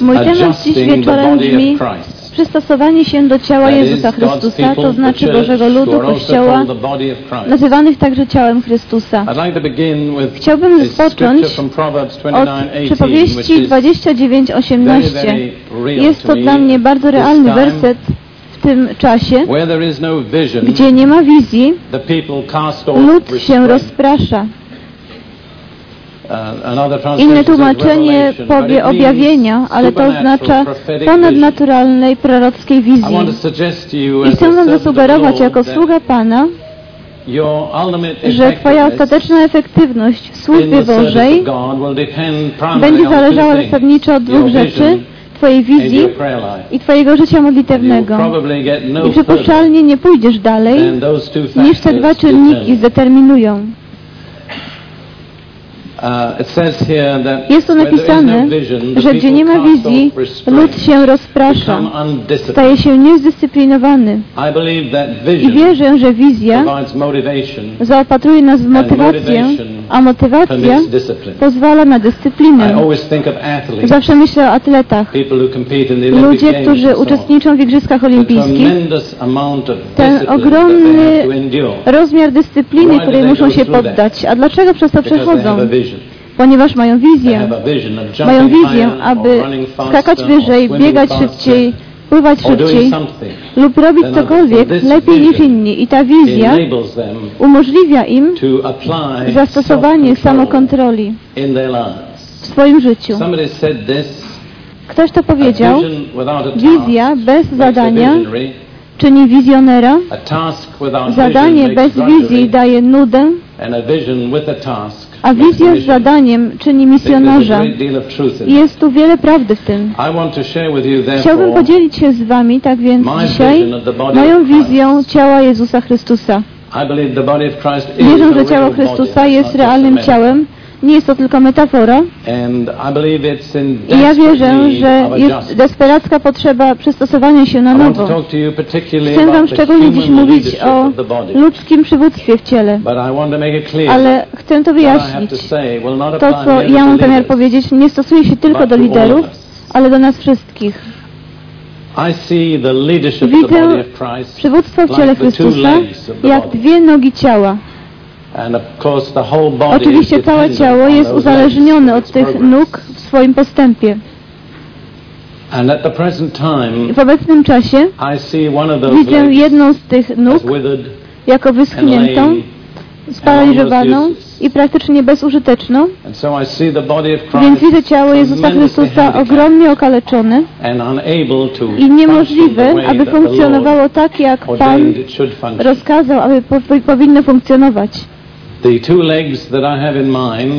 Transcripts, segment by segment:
Mój temat dziś wieczorem brzmi przystosowanie się do ciała Jezusa Chrystusa, to znaczy Bożego Ludu, Kościoła, nazywanych także ciałem Chrystusa. Chciałbym rozpocząć Od 29:18, which przypowieści is very, 29:18. very real Jest to dla mnie bardzo realny werset w tym czasie, no gdzie nie ma wizji, lud się rozprasza. Uh, Inne tłumaczenie powie objawienia, ale to oznacza ponadnaturalnej, prorockiej wizji. I chcę Wam zasugerować jako sługa Pana, że Twoja ostateczna efektywność w służbie Bożej będzie zależała zasadniczo od dwóch rzeczy, Twojej wizji i Twojego życia modlitewnego. no I przypuszczalnie nie pójdziesz dalej, niż te dwa czynniki zdeterminują. Uh, it says here that Jest tu napisane, no the że gdzie nie ma wizji, lud się rozprasza, staje się niezdyscyplinowany. I wierzę, że wizja zaopatruje nas w motywację, a motywacja pozwala na dyscyplinę. Zawsze myślę o atletach, ludzie, którzy uczestniczą w Igrzyskach Olimpijskich. Ten ogromny Rozmiar dyscypliny, której muszą się poddać. A dlaczego przez to przechodzą? Ponieważ mają wizję. Mają wizję, aby skakać wyżej, biegać szybciej, pływać szybciej lub robić cokolwiek lepiej niż inni. I ta wizja umożliwia im zastosowanie samokontroli w swoim życiu. Ktoś to powiedział, wizja bez zadania czyni wizjonera, zadanie bez wizji daje nudę, a wizja z zadaniem czyni misjonarza. I jest tu wiele prawdy w tym. Chciałbym podzielić się z Wami, tak więc dzisiaj, moją wizją ciała Jezusa Chrystusa. Wierzę, że ciało Chrystusa jest realnym ciałem. Nie jest to tylko metafora. I ja wierzę, że jest desperacka potrzeba przystosowania się na nowo. Chcę Wam szczególnie dziś mówić o ludzkim przywództwie w ciele. Ale chcę to wyjaśnić. to co ja mam zamiar powiedzieć, nie stosuje się tylko do liderów, ale do nas wszystkich. Widzę Przywództwo w ciele Chrystusa jak dwie nogi ciała. Oczywiście całe ciało jest uzależnione od tych nóg w swoim postępie. And at the present time W obecnym czasie I widzę jedną z tych nóg jako wyschniętą, sparaliżowaną i praktycznie bezużyteczną. I Więc widzę ciało Jezusa Chrystusa ogromnie okaleczone i niemożliwe, aby funkcjonowało tak, jak Pan rozkazał, aby po, po, powinno funkcjonować.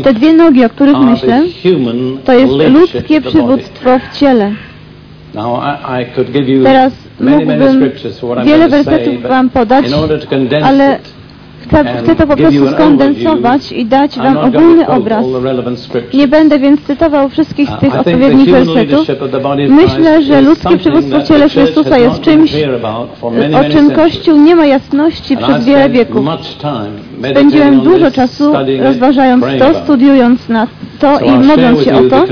Te dwie nogi, o których myślę, to jest ludzkie przywództwo w ciele. Teraz mógłbym wiele wersetów Wam podać, ale chcę, chcę to po prostu skondensować i dać Wam ogólny obraz. Nie będę więc cytował wszystkich tych odpowiednich wersetów. Myślę, że ludzkie przywództwo w ciele Chrystusa jest czymś, o czym. Kościół nie ma jasności przez wiele wieków. Spędziłem dużo czasu rozważając to, studiując na to i modląc się o to,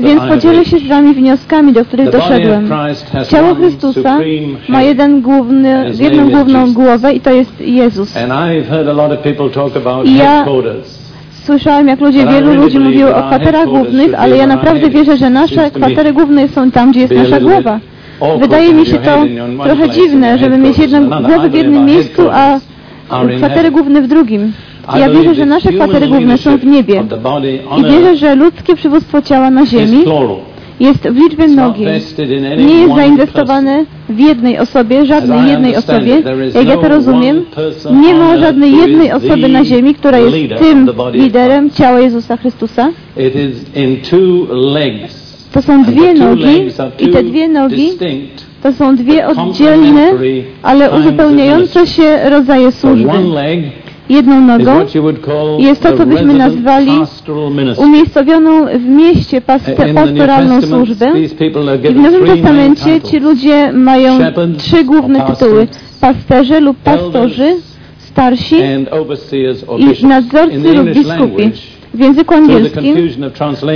więc podzielę się z Wami wnioskami, do których doszedłem. Ciało Chrystusa ma jeden główny, jedną główną głowę i to jest Jezus. I ja-. Słyszałem, jak ludzie, wielu ludzi mówiło o kwaterach głównych, ale ja naprawdę wierzę, że nasze kwatery główne są tam, gdzie jest nasza głowa. Wydaje mi się to trochę dziwne, żeby mieć jedną głowę w jednym miejscu, a kwatery główne w drugim. Ja wierzę, że nasze kwatery główne są w niebie. I wierzę, że ludzkie przywództwo ciała na ziemi jest w liczbie mnogiej. Nie jest zainwestowane w jednej osobie, żadnej jednej osobie. Jak ja no to rozumiem, nie ma żadnej jednej osoby na ziemi, która jest tym liderem ciała Jezusa Chrystusa. To są dwie nogi i te dwie nogi to są dwie oddzielne, ale uzupełniające się rodzaje służby. Jedną nogą jest to, co byśmy nazwali umiejscowioną w mieście pastoralną służbę. I w Nowym Testamencie ci ludzie mają trzy główne tytuły. Pasterze lub pastorzy, starsi i nadzorcy lub biskupi. W języku angielskim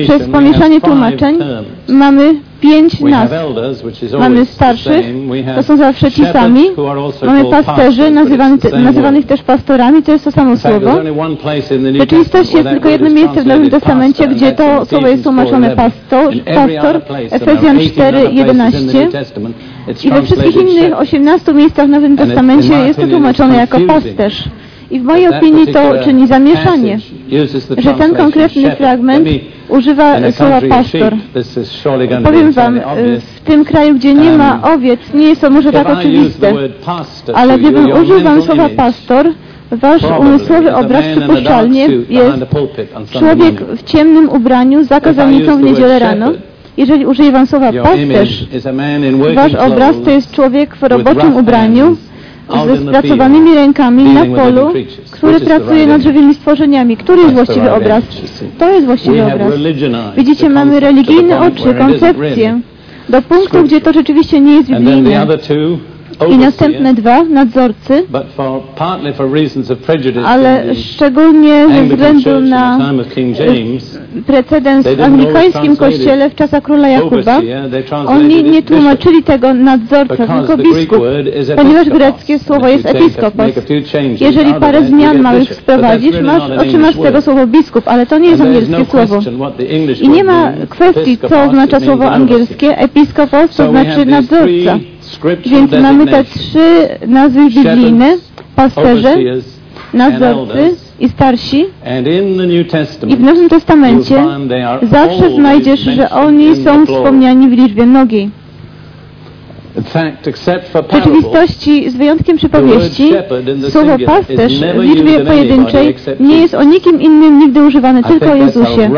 przez pomieszanie tłumaczeń mamy pięć is Mamy starszych, to są zawsze ci sami. Mamy pasterzy, nazywanych też pastorami, to jest to samo słowo. W rzeczywistości jest tylko jedno miejsce w Nowym Testamencie, gdzie to słowo jest tłumaczone 4:11. pastor, Efezjan 18 other 4, places in the 11. New Testament, it's I we wszystkich innych shepherd. 18 miejscach w Nowym Testamencie jest to tłumaczone jako pasterz. I w mojej opinii to czyni zamieszanie, że ten konkretny fragment używa słowa pastor. Powiem wam, y, w tym kraju, gdzie nie ma Um, owiec, nie jest to może tak oczywiste, ale gdybym użył wam słowa pastor, wasz umysłowy obraz przypuszczalnie jest człowiek w ciemnym ubraniu za use w niedzielę rano. Jeżeli użyję wam słowa pasterz, wasz obraz to jest człowiek w roboczym ubraniu spracowanymi field, rękami na polu, który pracuje nad żywymi stworzeniami. Który jest właściwy obraz? To jest właściwy obraz. religionized Widzicie, mamy religijne oczy, koncepcję, do punktu, gdzie to rzeczywiście nie jest biblijne. I następne dwa, nadzorcy, ale szczególnie ze względu na James, precedens w anglikańskim kościele w czasach króla Jakuba. Oni nie tłumaczyli tego nadzorca, tylko biskup, ponieważ greckie słowo jest episkopos. Jeżeli parę zmian małych wprowadzisz, masz, otrzymasz tego słowo biskup, ale to nie jest angielskie no słowo. I nie ma kwestii, co oznacza słowo angielskie. Episkopos to znaczy nadzorca. Więc mamy te trzy nazwy biblijne, pasterze, nadzorcy i starsi. I w Nowym Testamencie zawsze znajdziesz, że oni są wspomniani w liczbie mnogiej. In fact, except for W rzeczywistości, z wyjątkiem przypowieści, słowo pasterz w liczbie pojedynczej nie jest o nikim innym nigdy używany, I tylko o Jezusie.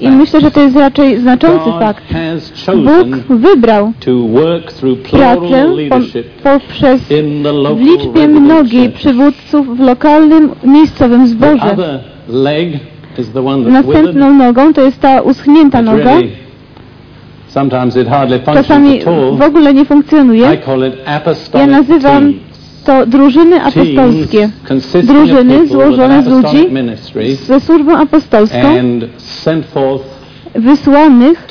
I myślę, że to jest raczej znaczący fakt. Bóg wybrał pracę poprzez w liczbie mnogiej przywódców w lokalnym, miejscowym zborze. Następną nogą to jest ta uschnięta noga. Czasami w ogóle nie funkcjonuje. Ja nazywam to drużyny apostolskie. Drużyny złożone z ludzi Ze służbą apostolską wysłanych,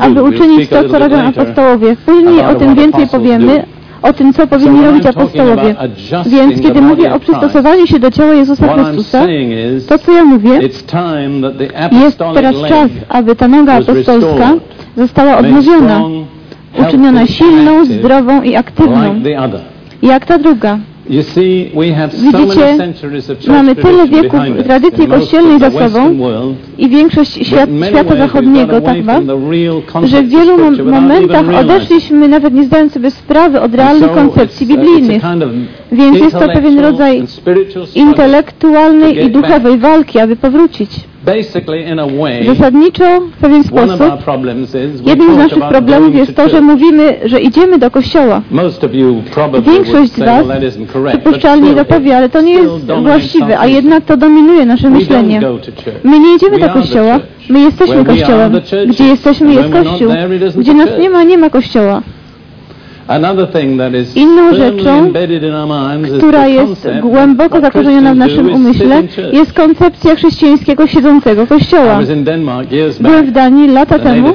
aby uczynić to, co robią apostołowie. Później o tym więcej powiemy, o tym, co powinni robić adjusting Więc kiedy mówię o przystosowaniu się do ciała Jezusa Chrystusa, to co ja mówię, jest teraz czas, aby ta noga apostolska została odnowiona, uczyniona silną, zdrową i aktywną, jak ta druga. Widzicie, mamy tyle wieków tradycji kościelnej za sobą, I większość świat, świata zachodniego tak ma, że w wielu momentach odeszliśmy, nawet nie zdając sobie sprawy od realnych koncepcji biblijnych. Więc jest to pewien rodzaj intelektualnej i duchowej walki, aby powrócić. Zasadniczo, w pewien sposób, jednym z naszych problemów jest to że mówimy, że idziemy do kościoła. Większość z Was Przypuszczalnie to powie, ale to nie jest właściwe, a jednak to dominuje nasze myślenie. My nie idziemy do kościoła, my jesteśmy kościołem. Gdzie jesteśmy jest kościół. Gdzie nas nie ma, nie ma kościoła. Another thing that is Inną rzeczą, która jest głęboko zakorzeniona w naszym umyśle, jest koncepcja chrześcijańskiego siedzącego kościoła. Byłem w Danii lata temu,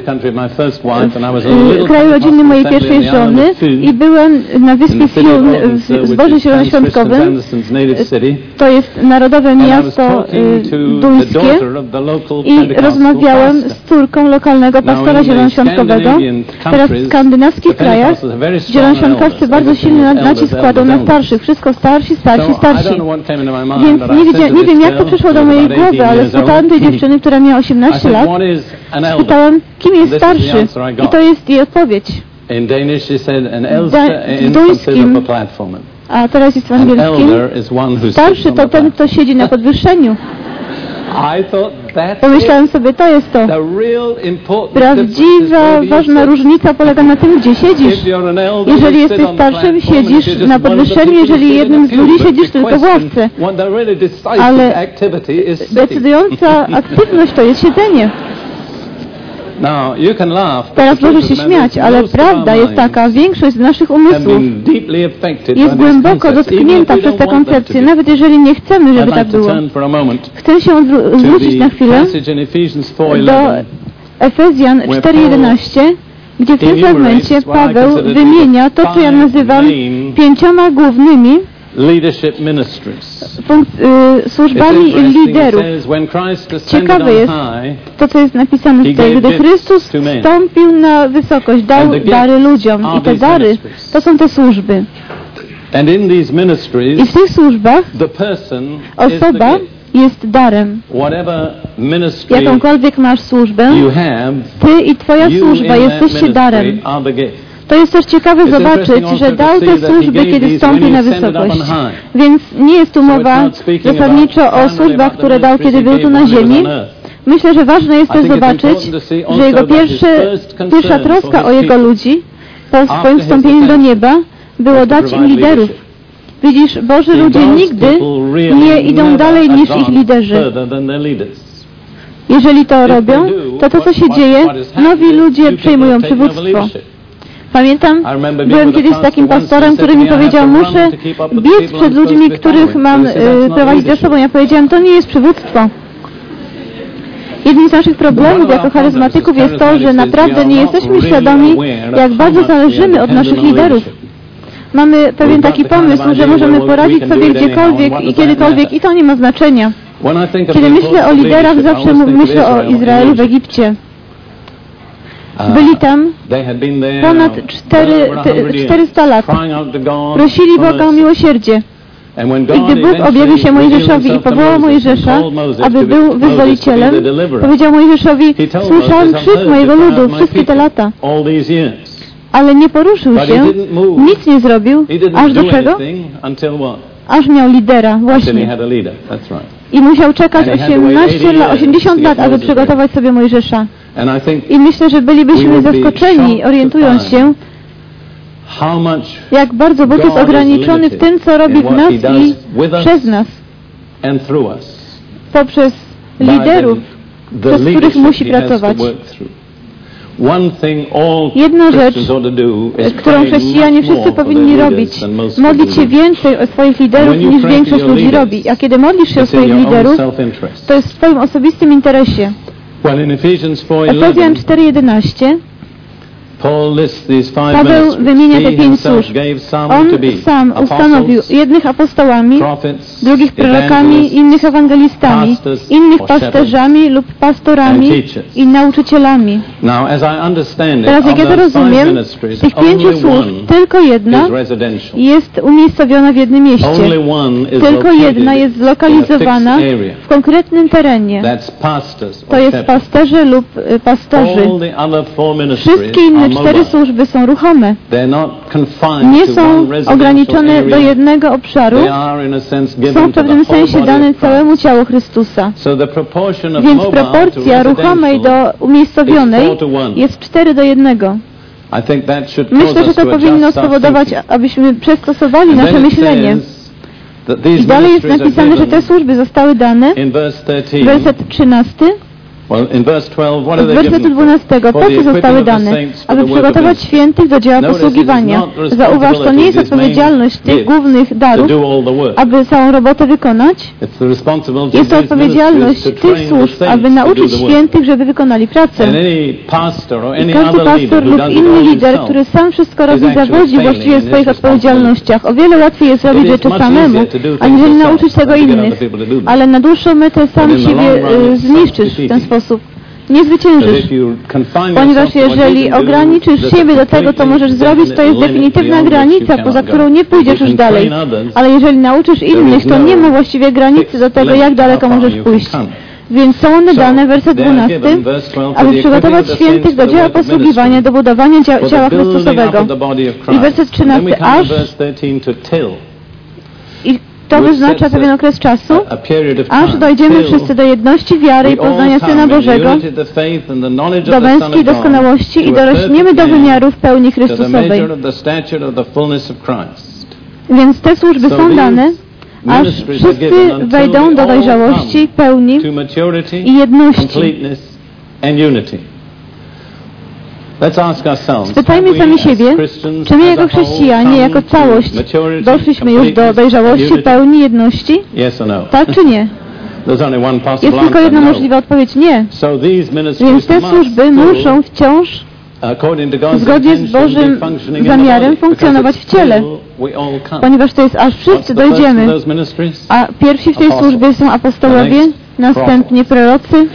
w kraju rodziny mojej pierwszej żony i byłem na wyspie Fiun w Christian zielonoświątkowym. City. To jest narodowe miasto y, duńskie i rozmawiałem z córką lokalnego pastora zielonoświątkowego. Teraz w skandynawskich krajach Zielonoświątkowcy bardzo silny is nacisk kładą na starszych. Wszystko starsi, starsi, starsi. Więc nie, to nie wiem, jak to przyszło do mojej about 18 głowy, ale spytałem tej dziewczyny, która miała I 18 said, lat. Spytałem, kim jest starszy? I to jest jej odpowiedź. W duńskim- a teraz jest w An angielskim. Starszy to ten, kto siedzi na podwyższeniu. I thought that's it. Pomyślałem sobie, to jest to. Prawdziwa, ważna różnica polega na tym, gdzie siedzisz. Jeżeli jesteś starszym, siedzisz na podwyższeniu, jeżeli jednym z ludzi siedzisz tylko w ławce. Ale. Decydująca aktywność to jest siedzenie. Now, you can laugh, but Teraz możesz się śmiać, ale prawda jest taka, większość z naszych umysłów jest głęboko dotknięta przez koncepcje, be. nawet jeżeli nie chcemy, żeby tak było. Chcę się zwrócić na chwilę do 4:11. Efezjan where 4.11, gdzie w tym fragmencie Paweł wymienia to, co ja nazywam pięcioma głównymi leadership ministries. y, służbami liderów. Ciekawe jest, To, co jest napisane tutaj, gdy Chrystus wstąpił na wysokość, dał dary ludziom i te dary to są te służby. and in these I w tych służbach the person is osoba jest darem. Jakąkolwiek masz służbę, ty i twoja służba jesteście darem. To jest też ciekawe zobaczyć, że dał te służby, kiedy when na wysokość. Więc nie jest tu mowa zasadniczo o służbach, które dał, kiedy był tu na ziemi. Myślę, że ważne jest też zobaczyć, że jego pierwszy, pierwsza troska o jego ludzi po swoim wstąpieniu do nieba było dać im liderów. Widzisz, Boży ludzie nigdy nie idą dalej niż ich liderzy. Jeżeli to robią, to to, co się dzieje, nowi ludzie przejmują przywództwo. Pamiętam, byłem kiedyś z takim pastorem, który mi to me, "I have powiedział, muszę biec przed ludźmi, których following." mam He said, "That's e, prowadzić za leadership." sobą. Ja powiedziałam, to nie jest przywództwo. Jednym z naszych problemów jako charyzmatyków jest to, że naprawdę nie jesteśmy świadomi, jak bardzo zależymy od naszych liderów. Mamy pewien taki pomysł, że możemy poradzić sobie gdziekolwiek i kiedykolwiek i to nie ma znaczenia. Kiedy myślę o liderach, zawsze myślę o Izraelu w. Egipcie. Byli tam ponad well cztery, over a ty- hundred years, 400 lat. Prosili Boga o miłosierdzie. I gdy Bóg objawił się Mojżeszowi i powołał Mojżesza, aby był wyzwolicielem, powiedział Mojżeszowi, słyszałem Moses, "I've krzyk mojego ludu wszystkie te lata, ale nie poruszył się, nic nie zrobił, aż do czego? Aż miał lidera, właśnie. I musiał czekać And he had to wait 18 lat, 80 80 lat, aby przygotować sobie Mojżesza. I myślę, że bylibyśmy zaskoczeni, orientując się, jak bardzo Bóg jest ograniczony w tym, co robi w nas i przez nas, poprzez liderów, przez których musi pracować. Jedna rzecz, is którą chrześcijanie wszyscy powinni robić. Modlić się więcej o swoich liderów niż większość ludzi robi. A kiedy modlisz się o swoich liderów, to jest w Twoim osobistym interesie. Well, Efezjan 4:11, 4.11 Paul lists these five Paweł wymienia te pięć służb. On sam ustanowił jednych apostołami, drugich prorokami, innych ewangelistami, innych pasterzami lub pastorami i nauczycielami. Teraz jak ja to rozumiem, z tych pięciu służb tylko jedna jest umiejscowiona w jednym mieście. Tylko jedna jest zlokalizowana w konkretnym terenie. To jest pasterze lub y, pastorzy. Wszystkie inne cztery służby są ruchome. Nie są ograniczone do jednego obszaru. Są w pewnym sensie dane całemu ciału Chrystusa. Więc proporcja ruchomej do umiejscowionej jest 4 do 1. I think that should cause Myślę, że to powinno spowodować, abyśmy przystosowali And nasze myślenie. I dalej jest napisane, że te służby zostały dane. in verse 13. Werset 13. Well, in verse 12, what are Z they wersetu given for? 12. Po co zostały dane? Aby przygotować świętych do dzieła it is posługiwania. Zauważ, to nie jest odpowiedzialność tych głównych darów, aby całą robotę wykonać. Jest to odpowiedzialność tych służb, aby nauczyć świętych, żeby wykonali pracę. I każdy pastor lub inny lider, który sam wszystko robi, zawodzi właściwie w swoich odpowiedzialnościach. O wiele łatwiej jest robić rzeczy samemu, aniżeli nauczyć tego innych. Ale na dłuższą metę sam siebie y, zniszczysz w ten self-defeating. Sposób. Nie zwyciężysz. Ponieważ jeżeli ograniczysz siebie do tego, co możesz zrobić, to jest definitywna granica, poza którą nie pójdziesz już dalej. Ale jeżeli nauczysz innych, to nie ma właściwie granicy do tego, jak daleko możesz pójść. Więc są one dane, werset 12, aby przygotować świętych do dzieła posługiwania, do budowania dzia- ciała Chrystusowego. I werset 13, aż to wyznacza pewien okres czasu, aż dojdziemy wszyscy do jedności wiary i poznania Syna Bożego, do męskiej doskonałości i dorośniemy do wymiaru w pełni Chrystusowej. Więc te służby są dane, aż wszyscy wejdą do dojrzałości, pełni i jedności. Spytajmy sami siebie, czy my jako chrześcijanie, jako całość, doszliśmy już do dojrzałości, pełni jedności? Tak czy nie? Jest tylko jedna możliwa odpowiedź, nie. Więc te służby muszą wciąż zgodnie z Bożym zamiarem funkcjonować w ciele, ponieważ to jest aż wszyscy dojdziemy. A pierwsi w tej służbie są apostołowie, następnie prorocy,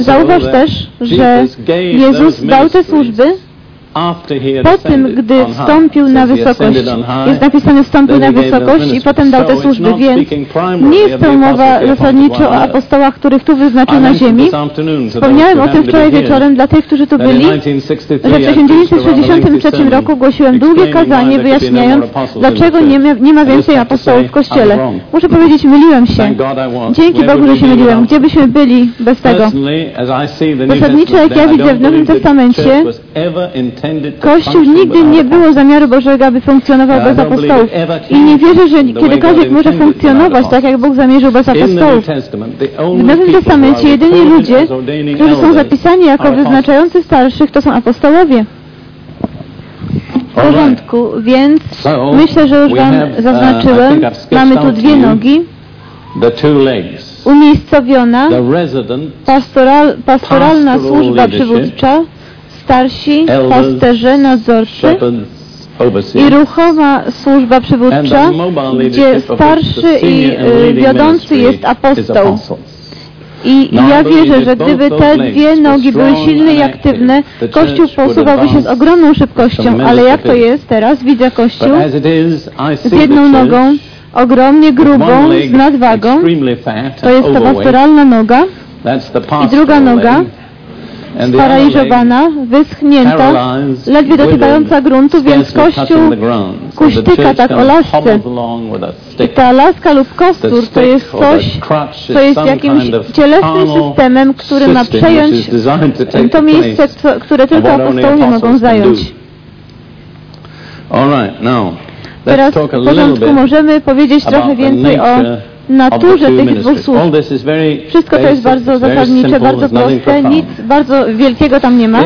Zauważ też, że Jezus dał te służby po tym, gdy wstąpił na wysokość, jest napisane wstąpił na wysokość i potem dał te służby, więc nie jest to mowa zasadniczo o apostołach, których tu wyznaczył na ziemi. Wspomniałem o tym wczoraj wieczorem dla tych, którzy tu byli, że w 1963 roku głosiłem długie kazanie wyjaśniając, dlaczego nie ma, nie ma więcej apostołów w Kościele. Muszę powiedzieć, myliłem się. Dzięki Bogu, że się myliłem. Gdzie byśmy byli bez tego? Zasadniczo, jak ja widzę w Nowym Testamencie, Kościół nigdy nie było zamiaru Bożego, aby funkcjonował bez apostołów. I nie wierzę, że kiedykolwiek może funkcjonować tak, jak Bóg zamierzył bez apostołów. W Nowym Testamencie jedyni ludzie, którzy są zapisani jako wyznaczający starszych, to są apostołowie. W porządku, więc myślę, że już Wam zaznaczyłem, mamy tu dwie nogi, umiejscowiona pastoral, pastoralna służba przywódcza, starsi, pasterze, nadzorcy i ruchowa służba przywódcza, gdzie starszy i y, wiodący jest apostoł. I ja wierzę, że gdyby te dwie nogi były silne i aktywne, Kościół posuwałby się z ogromną szybkością. Ale jak to jest teraz? Widzę Kościół z jedną nogą, ogromnie grubą, z nadwagą. To jest ta pastoralna noga. I druga noga sparaliżowana, wyschnięta, ledwie dotykająca gruntu, więc kościół kuśtyka tak o lasce. I ta laska lub kostur to jest coś, co jest jakimś cielesnym systemem, który ma przejąć to miejsce, które tylko apostołowie mogą zająć. Teraz w porządku możemy powiedzieć trochę więcej o naturze tych dwóch służb. Wszystko to jest bardzo zasadnicze, bardzo proste, nic bardzo wielkiego tam nie ma.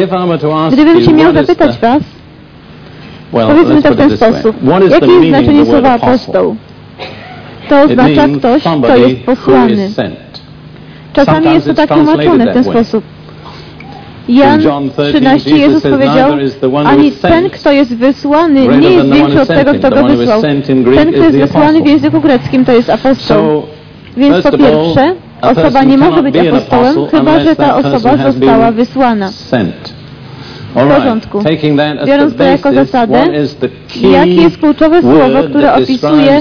Gdybym się miał zapytać Was, powiedzmy to w ten sposób. Jakie jest znaczenie słowa apostoł? To oznacza ktoś, kto jest posłany. Czasami jest to tak tłumaczone w ten sposób. Jan 13 Jezus powiedział, ani ten, kto jest wysłany, nie jest większy od tego, kto go wysłał. Ten, kto jest wysłany w języku greckim, to jest apostoł. Więc po pierwsze, osoba nie może być apostołem, chyba że ta osoba została wysłana. W porządku. Biorąc to jako zasadę, jakie jest kluczowe słowo, które opisuje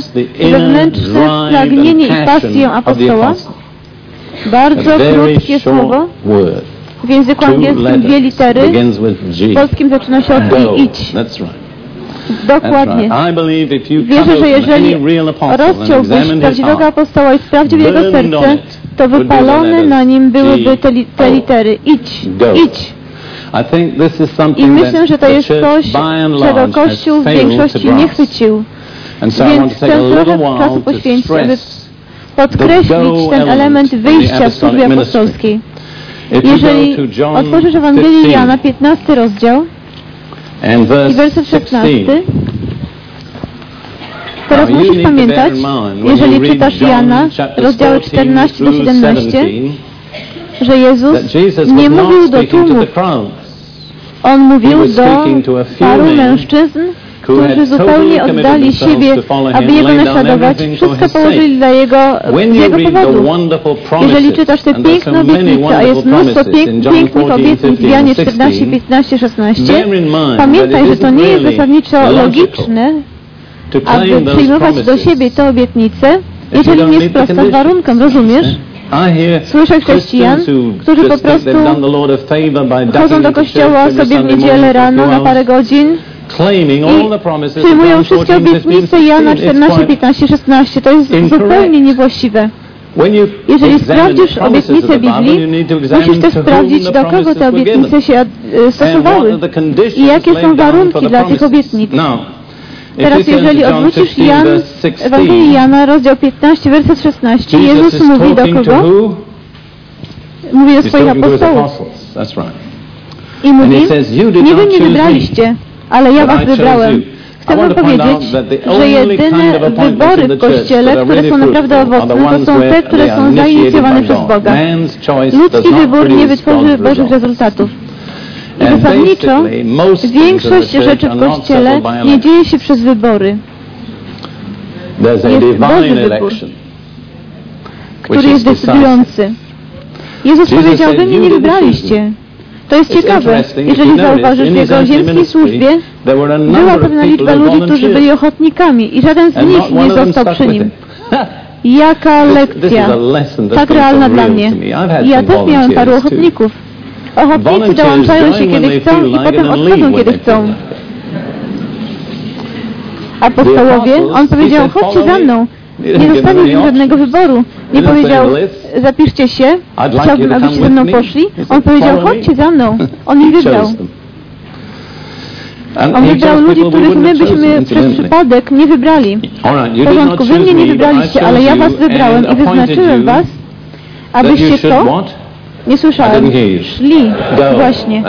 wewnętrzne pragnienie i pasję apostoła? Bardzo krótkie słowo. W języku angielskim dwie litery. W polskim zaczyna się od idź. Dokładnie. Wierzę, że jeżeli rozciąłbyś prawdziwego apostoła i sprawdził jego serce, to wypalone na nim byłyby te, li te litery. Idź, idź. I myślę, że to jest coś, czego Kościół w większości nie chwycił. Więc chcę trochę czasu poświęcić, aby podkreślić ten element wyjścia w służbie apostolskiej. Jeżeli otworzysz Ewangelię Jana, 15 rozdział i werset 16, Teraz musisz pamiętać, jeżeli czytasz Jana, rozdziały 14 do 17, że Jezus nie mówił do tłumów. On mówił do paru mężczyzn, którzy zupełnie oddali siebie, aby Jego naśladować, wszystko położyli dla Jego, z Jego powodu. Jeżeli czytasz te piękne obietnice, a jest mnóstwo pięk, pięknych obietnic w Janie 14, 15, 16, pamiętaj, że to nie jest zasadniczo logiczne, aby przyjmować do siebie te obietnice, jeżeli nie sprostasz warunkom, rozumiesz? Słyszę chrześcijan, którzy po prostu chodzą do kościoła sobie w niedzielę rano na parę godzin, claiming all the 14, 15, 16. Jana 14, 15, 16. To jest zupełnie niewłaściwe. Jeżeli sprawdzisz obietnicę Biblii, musisz też sprawdzić, do kogo te obietnice się e, stosowały i jakie są warunki dla tych obietnic. Teraz jeżeli odwrócisz Jan, Ewangelię Jana, rozdział 15, werset 16, Jezus mówi do kogo? Mówi do swoich apostołów. I mówi, nie wy mnie wybraliście, ale ja was wybrałem. Chcę wam powiedzieć, że jedyne wybory w Kościele, które są naprawdę owocne, to są te, które są zainicjowane przez Boga. Ludzki wybór nie wytworzy Bożych rezultatów. I zasadniczo większość rzeczy w Kościele nie dzieje się przez wybory. Jest Boży wybór, który jest decydujący. Jezus powiedział, wy mnie nie wybraliście, to jest ciekawe, jeżeli zauważysz w jego ziemskiej służbie była pewna liczba ludzi, którzy byli ochotnikami i żaden z nich nie został przy nim. Jaka lekcja, tak realna dla mnie. Ja też miałem paru ochotników. Ochotnicy dołączają się kiedy chcą i potem odchodzą kiedy chcą. Apostołowie, on powiedział, chodźcie za mną. Nie zostawił im żadnego wyboru. Nie powiedział, zapiszcie się, chciałbym, abyście ze mną poszli. On powiedział, chodźcie za mną. On ich wybrał. On wybrał ludzi, których my byśmy przez przypadek nie wybrali. W porządku, wy mnie nie wybraliście, ale ja was wybrałem i wyznaczyłem was, abyście to... Nie słyszałem. Szli. Właśnie.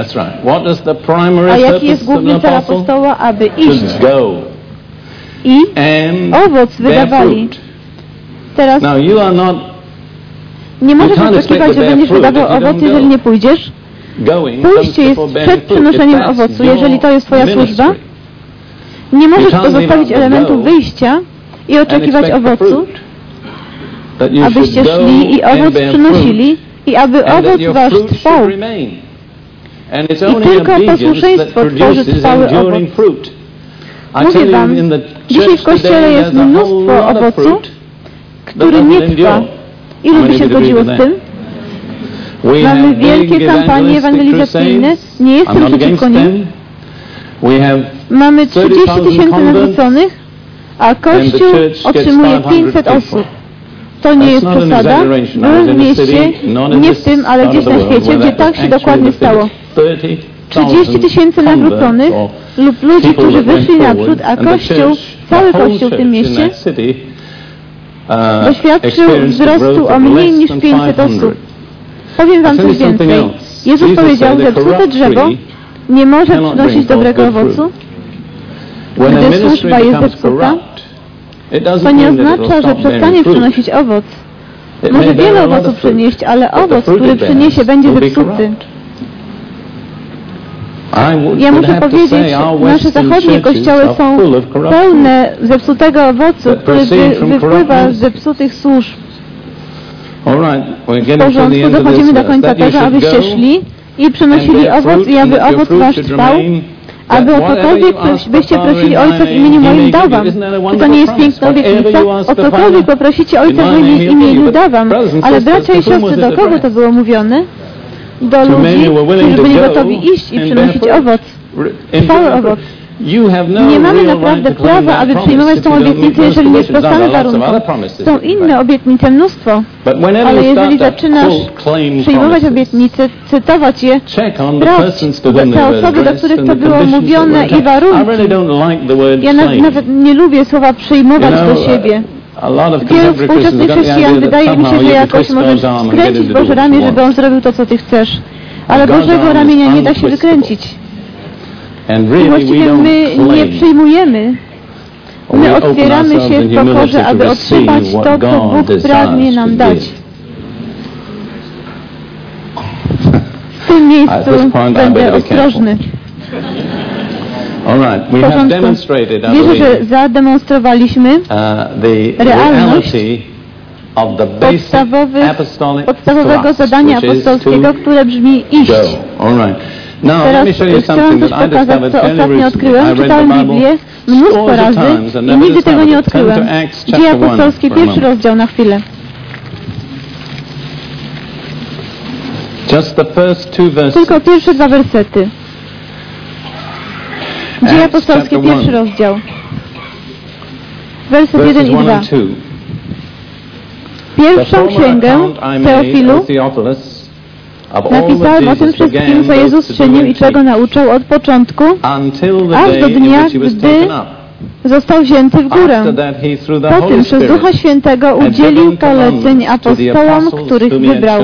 A jaki jest główny cel apostoła? Aby iść i owoc wydawali. Teraz nie możesz oczekiwać, że będziesz wydawał owoc, jeżeli nie pójdziesz. Pójście jest przed przynoszeniem owocu, jeżeli to jest Twoja służba. Nie możesz pozostawić elementu wyjścia i oczekiwać owocu, abyście szli i owoc przynosili i aby owoc Wasz trwał. I tylko posłuszeństwo tworzy trwały owoc. Mówię Wam, dzisiaj w Kościele jest mnóstwo owocu, który nie trwa. Ilu by się zgodziło z tym? Mamy wielkie kampanie ewangelizacyjne. Nie jestem przeciwko nim. Mamy 30 tysięcy nawróconych, a Kościół otrzymuje 500 osób. To nie jest posada. Byłem w mieście, nie w tym, ale gdzieś na świecie, gdzie tak się dokładnie stało. 30 tysięcy nawróconych, lub ludzi, którzy wyszli naprzód, a Kościół, cały Kościół w tym mieście doświadczył wzrostu o mniej niż 500 osób. Powiem Wam coś więcej. Jezus powiedział, że psute drzewo nie może przynosić dobrego owocu, gdy służba jest zepsuta. To nie oznacza, że przestanie przynosić owoc. Może wiele owoców przynieść, ale owoc, który przyniesie, będzie zepsuty. Ja muszę powiedzieć, nasze zachodnie kościoły są pełne zepsutego owocu, który wypływa z zepsutych służb. W porządku, dochodzimy do końca tego, abyście szli i przynosili owoc i aby owoc wasz trwał, aby o cokolwiek byście prosili Ojca w imieniu moim dał wam. Czy to nie jest piękna obietnica? O cokolwiek poprosicie Ojca w imieniu dał. Ale bracia i siostry, do kogo to było mówione? do ludzi, którzy byli gotowi iść i przynosić owoc, cały owoc. Nie mamy naprawdę prawa, aby przyjmować tą obietnicę, jeżeli nie sprostamy warunków. Są inne obietnice, mnóstwo. Ale jeżeli zaczynasz przyjmować obietnice, cytować je, sprawdź te osoby, do których to było mówione i warunki. Ja nawet nie lubię słowa przyjmować do siebie. Wielu współczesnych chrześcijan wydaje mi się, że jakoś możesz skręcić Boże ramię, żeby On zrobił to, co Ty chcesz. Ale Bożego ramienia nie da się wykręcić. I właściwie my nie przyjmujemy. My otwieramy się w pokorze, aby otrzymać to, co Bóg pragnie nam dać. W tym miejscu będę ostrożny. Wierzę, że zademonstrowaliśmy realność podstawowego zadania apostolskiego, które brzmi iść. Teraz chciałam coś pokazać, co ostatnio odkryłem. Czytałem Biblię mnóstwo razy i nigdy tego nie odkryłem. Dzieje apostolskie, pierwszy rozdział na chwilę. Tylko pierwsze dwa wersety. Dzieje apostolskie, pierwszy rozdział. Werset 1 i 2. Pierwszą księgę Teofilu napisałem o tym wszystkim, co Jezus czynił i czego nauczał od początku, aż do dnia, gdy został wzięty w górę. Po tym przez Ducha Świętego udzielił poleceń apostołom, których wybrał.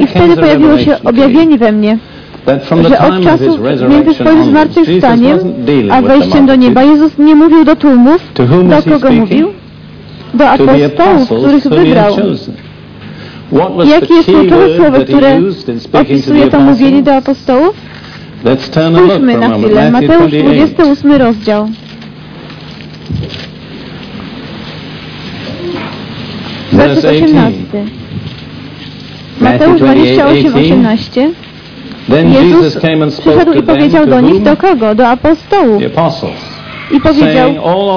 I wtedy pojawiło się objawienie we mnie. To whom do was he kogo speaking? mówił? Do To the apostołów, których apostles whom he wybrał. had chosen. What was the Jakie jest kluczowe słowo, które opisuje to mówienie do apostołów? Spójrzmy a na chwilę. Mateusz 28. 28 rozdział. Werset Verse 18. 18. Matthew Mateusz 28, 28, 18. Then Jezus Jesus came and spoke przyszedł to i powiedział to do nich, do kogo? Do apostołów. The apostles. I powiedział,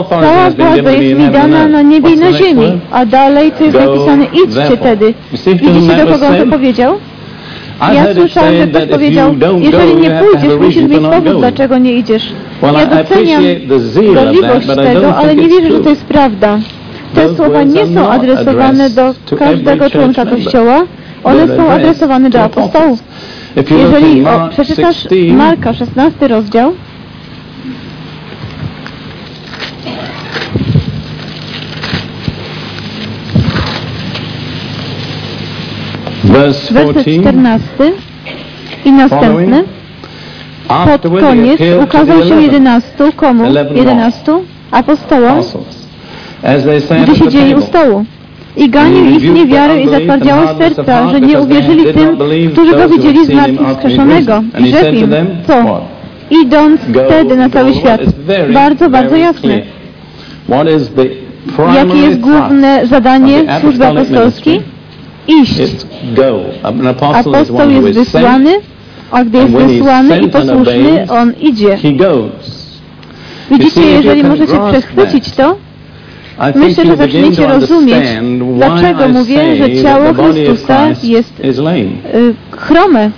cała władza to jest mi dana na niebie i na ziemi. A dalej tu jest napisane, idźcie tedy. To Widzicie, do kogo on to powiedział? Ja słyszałem, że ktoś powiedział, jeżeli nie to pójdziesz, musisz mieć powód, dlaczego nie idziesz. Ja doceniam gorliwość tego, ale nie wierzę, że to jest prawda. Te słowa nie są adresowane do to każdego członka. Kościoła. One są adresowane do to apostołów. Jeżeli o, przeczytasz 16, Marka 16 rozdział, werset 14, 14 i następny. Pod koniec ukazał się eleven jedenastu, komu? Eleven Jedenastu apostołom, gdy siedzieli u stołu. I ganił ich niewiarę i zatwardziałość serca, że nie uwierzyli tym, którzy go widzieli zmartwychwskrzeszonego. I rzekł im, co? Idąc wtedy na cały świat. Bardzo, bardzo jasne. Jakie jest główne zadanie służby apostolskiej? Iść. Apostoł jest wysłany, a gdy jest wysłany i posłuszny, on idzie. Widzicie, jeżeli możecie przechwycić to, Myślę, że zaczniecie rozumieć, dlaczego mówię, że ciało Chrystusa jest y, chrome,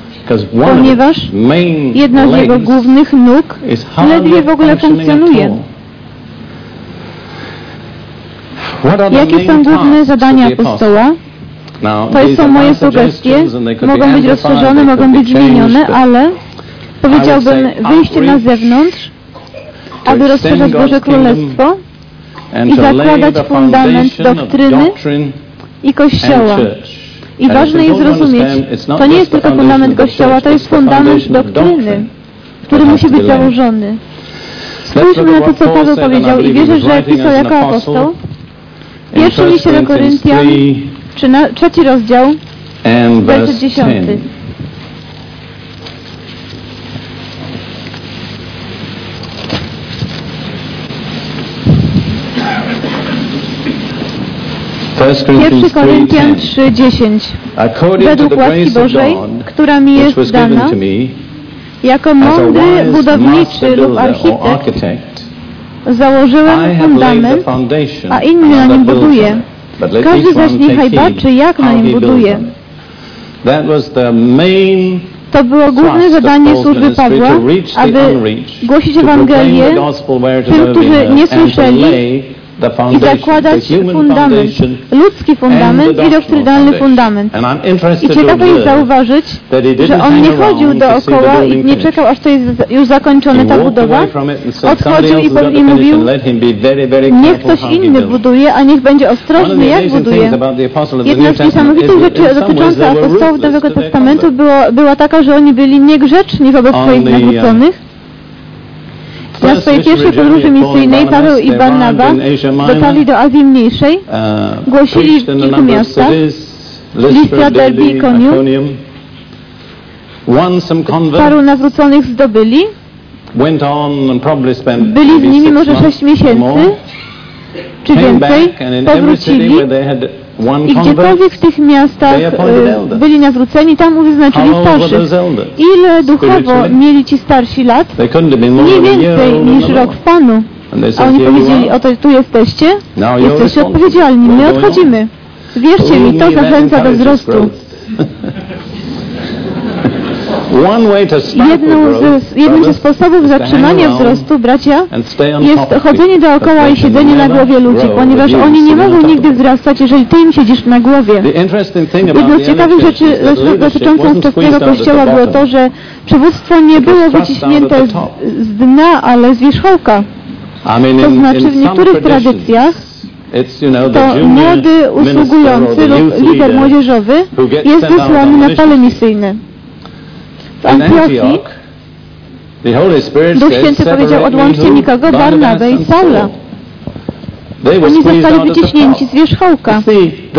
ponieważ jedna z jego głównych nóg ledwie w ogóle funkcjonuje. Jakie są główne zadania apostoła? To są moje sugestie, mogą być rozszerzone, mogą być zmienione, ale powiedziałbym wyjście na zewnątrz, aby rozszerzać Boże Królestwo i zakładać fundament doktryny i Kościoła. I ważne jest zrozumieć, to nie jest tylko fundament Kościoła, to jest fundament doktryny, który musi być założony. Spójrzmy na to, co Paweł powiedział i wierzę, że pisał jako apostoł. Pierwszy liście do Koryntian, trzeci rozdział, werset dziesiąty. Pierwszy Koryntian 3:10. Według łaski Bożej, która mi jest dana, jako mądry budowniczy lub architekt, założyłem fundament, a inny na nim buduje. Każdy zaś niechaj baczy, jak na nim buduje. To było główne zadanie służby Pawła, aby głosić Ewangelię tym, którzy nie słyszeli i zakładać fundament, ludzki fundament i doktrynalny fundament. I ciekawe jest zauważyć, że on nie chodził dookoła i nie czekał, aż to jest już zakończone ta budowa. Odchodził i, i mówił, niech ktoś inny buduje, a niech będzie ostrożny, jak buduje. Jedna z niesamowitych rzeczy dotycząca apostołów Nowego Testamentu było, była taka, że oni byli niegrzeczni wobec swoich nawróconych. Na swojej pierwszej podróży misyjnej Paweł i Barnaba dotarli do Azji Mniejszej, głosili w kilku miastach, Listra, Derby i Koniu. Paru nawróconych zdobyli, byli z nimi może sześć miesięcy, czy więcej, powrócili i gdziekolwiek w tych miastach e, byli nawróceni, tam wyznaczyli starszych. Ile duchowo mieli ci starsi lat? Nie więcej niż rok w Panu. A oni powiedzieli, oto tu jesteście, jesteście odpowiedzialni, my odchodzimy. Wierzcie mi, to zachęca do wzrostu. Jedną z, jednym ze sposobów zatrzymania wzrostu, bracia, jest chodzenie dookoła i siedzenie na głowie ludzi, ponieważ oni nie mogą nigdy wzrastać, jeżeli ty im siedzisz na głowie. Jedną z ciekawych rzeczy dotyczącą ówczesnego kościoła było to, że przywództwo nie było wyciśnięte z, z dna, ale z wierzchołka. To znaczy w niektórych tradycjach to młody usługujący lub lider młodzieżowy jest wysłany na pole misyjne. W Antiochii Duch Święty powiedział, "Separate me odłączcie mi kogo? Barnabę i Saula. Saul." They were Oni zostali wyciśnięci z wierzchołka.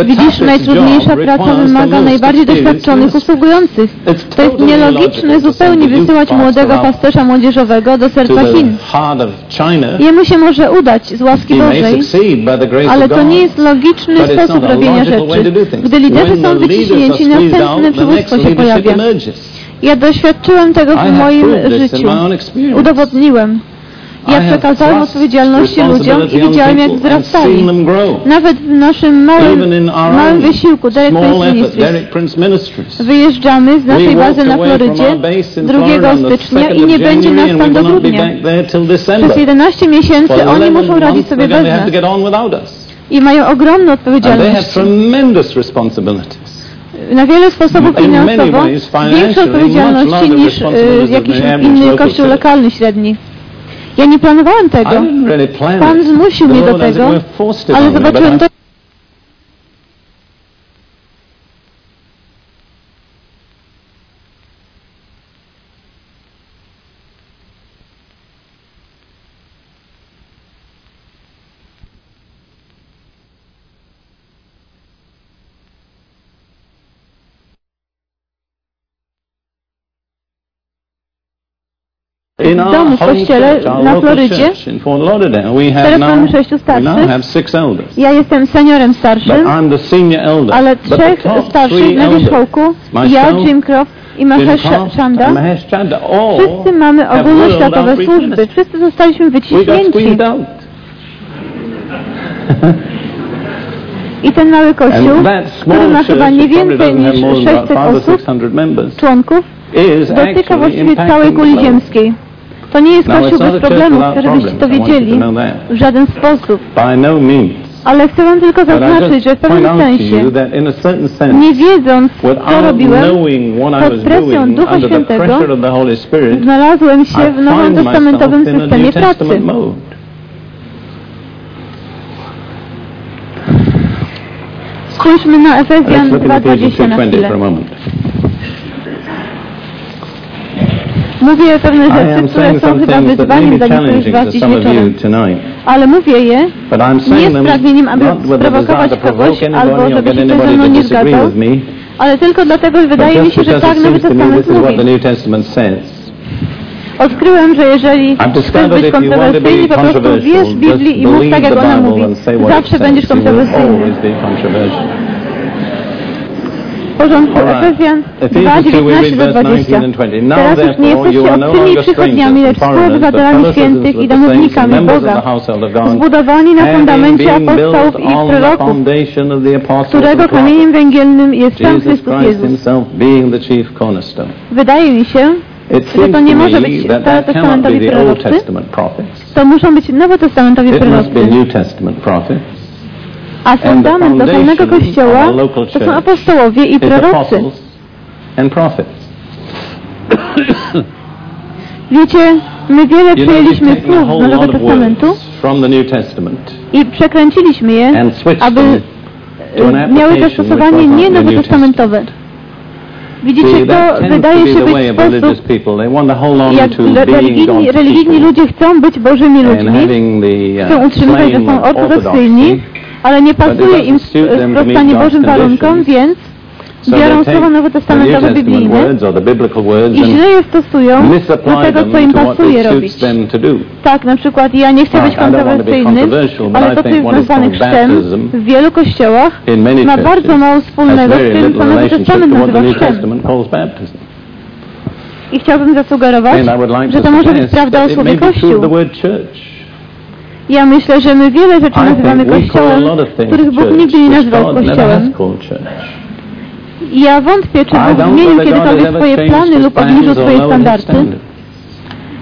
Widzisz, najtrudniejsza praca wymaga najbardziej doświadczonych usługujących. To jest nielogiczne zupełnie wysyłać młodego pasterza młodzieżowego do serca Chin. Jemu się może udać z łaski Bożej, ale to nie jest logiczny sposób robienia rzeczy. Gdy liderzy są wyciśnięci, następne przywództwo się pojawia. Ja doświadczyłem tego w moim życiu. Udowodniłem. Ja przekazałem odpowiedzialności ludziom i widziałem, jak wzrastali. Nawet w naszym małym, małym wysiłku, Derek Prince Ministries, wyjeżdżamy z naszej bazy na Florydzie our base in 2 Florida on the stycznia 2nd i nie będzie nas tam do grudnia. Przez December. 11 miesięcy oni 11 muszą radzić sobie bez nas i mają ogromne And Na wiele sposobów finansowo ways, financially, większe much odpowiedzialności niż y, jakiś inny kościół lokalny średni. Ja nie planowałem tego, Pan zmusił mnie do tego, ale zobaczyłem to, w our domu, w kościele na Florydzie. Teraz mamy sześciu starszych. Ja jestem seniorem starszym, ale trzech starszych na wierzchołku, ja, Jim Croft i Jim Mahesh Croft Chanda, and Mahesh Chanda, all wszyscy mamy ogólnoświatowe służby. Wszyscy zostaliśmy wyciśnięci. I ten mały kościół, który ma chyba nie więcej niż more than about 600 five or osób, 600 members, członków, dotyka właściwie całej kuli ziemskiej. To nie jest kościół bez problemów, without żebyście to wiedzieli w żaden sposób. No. Ale chcę wam tylko zaznaczyć, że w pewnym sensie, nie wiedząc, co robiłem, pod presją Ducha Świętego znalazłem się w nowym testamentowym systemie pracy. Spójrzmy na Efezjan look at Ephesians 2.20 na 2.20 chwilę. for a moment. Mówię pewne rzeczy, które są chyba wyzwaniem dla niektórych z Was dziś wieczorem. Ale mówię je but I'm nie z pragnieniem, aby sprowokować to kogoś albo żeby się ktoś ze mną to nie disagree zgadzał, with me, ale tylko dlatego, że wydaje mi się, że tak Nowy Testament mówi. Odkryłem, że jeżeli chcesz być kontrowersyjny, po prostu wierz Biblii i mów tak, jak ona mówi. Zawsze będziesz kontrowersyjny. always be controversial. W porządku. Efezjan Ephesians 2, we 2, 19 read do verse 19 20. and 20. Now Teraz już nie jesteście no obcymi przychodniami, lecz współobywatelami świętych i domownikami Boga, zbudowani na fundamencie apostołów i proroków, którego kamieniem węgielnym jest sam Chrystus Jezus. Wydaje mi się, że to nie może być starotestamentowi prorocy, to muszą być nowotestamentowi prorocy. A fundament foundation kościoła to są apostołowie i prorocy. Wiecie, my wiele przyjęliśmy słów z Nowego Testamentu i przekręciliśmy je, aby e, miały zastosowanie nie nowotestamentowe. Widzicie, to wydaje się być sposób, jak religijni, religijni ludzie chcą być Bożymi ludźmi, chcą uh, utrzymywać, że są ortodoksyjni. Ale nie pasuje im sprostanie God's Bożym warunkom, więc biorą słowa nowotestamentowe Testament biblijne i źle je stosują do tego, co im pasuje robić. Tak, na przykład ja nie chcę być kontrowersyjny, ale to, co jest nazwane chrztem w wielu kościołach ma bardzo mało wspólnego z tym, co Nowy Testament nazywa chrztem. I chciałbym zasugerować, że to może być prawda o słowie Kościół. Ja myślę, że my wiele rzeczy nazywamy Kościołem, których Bóg nigdy nie nazwał Kościołem. ja wątpię, czy Bóg zmienił kiedykolwiek swoje plany lub obniżył swoje standardy.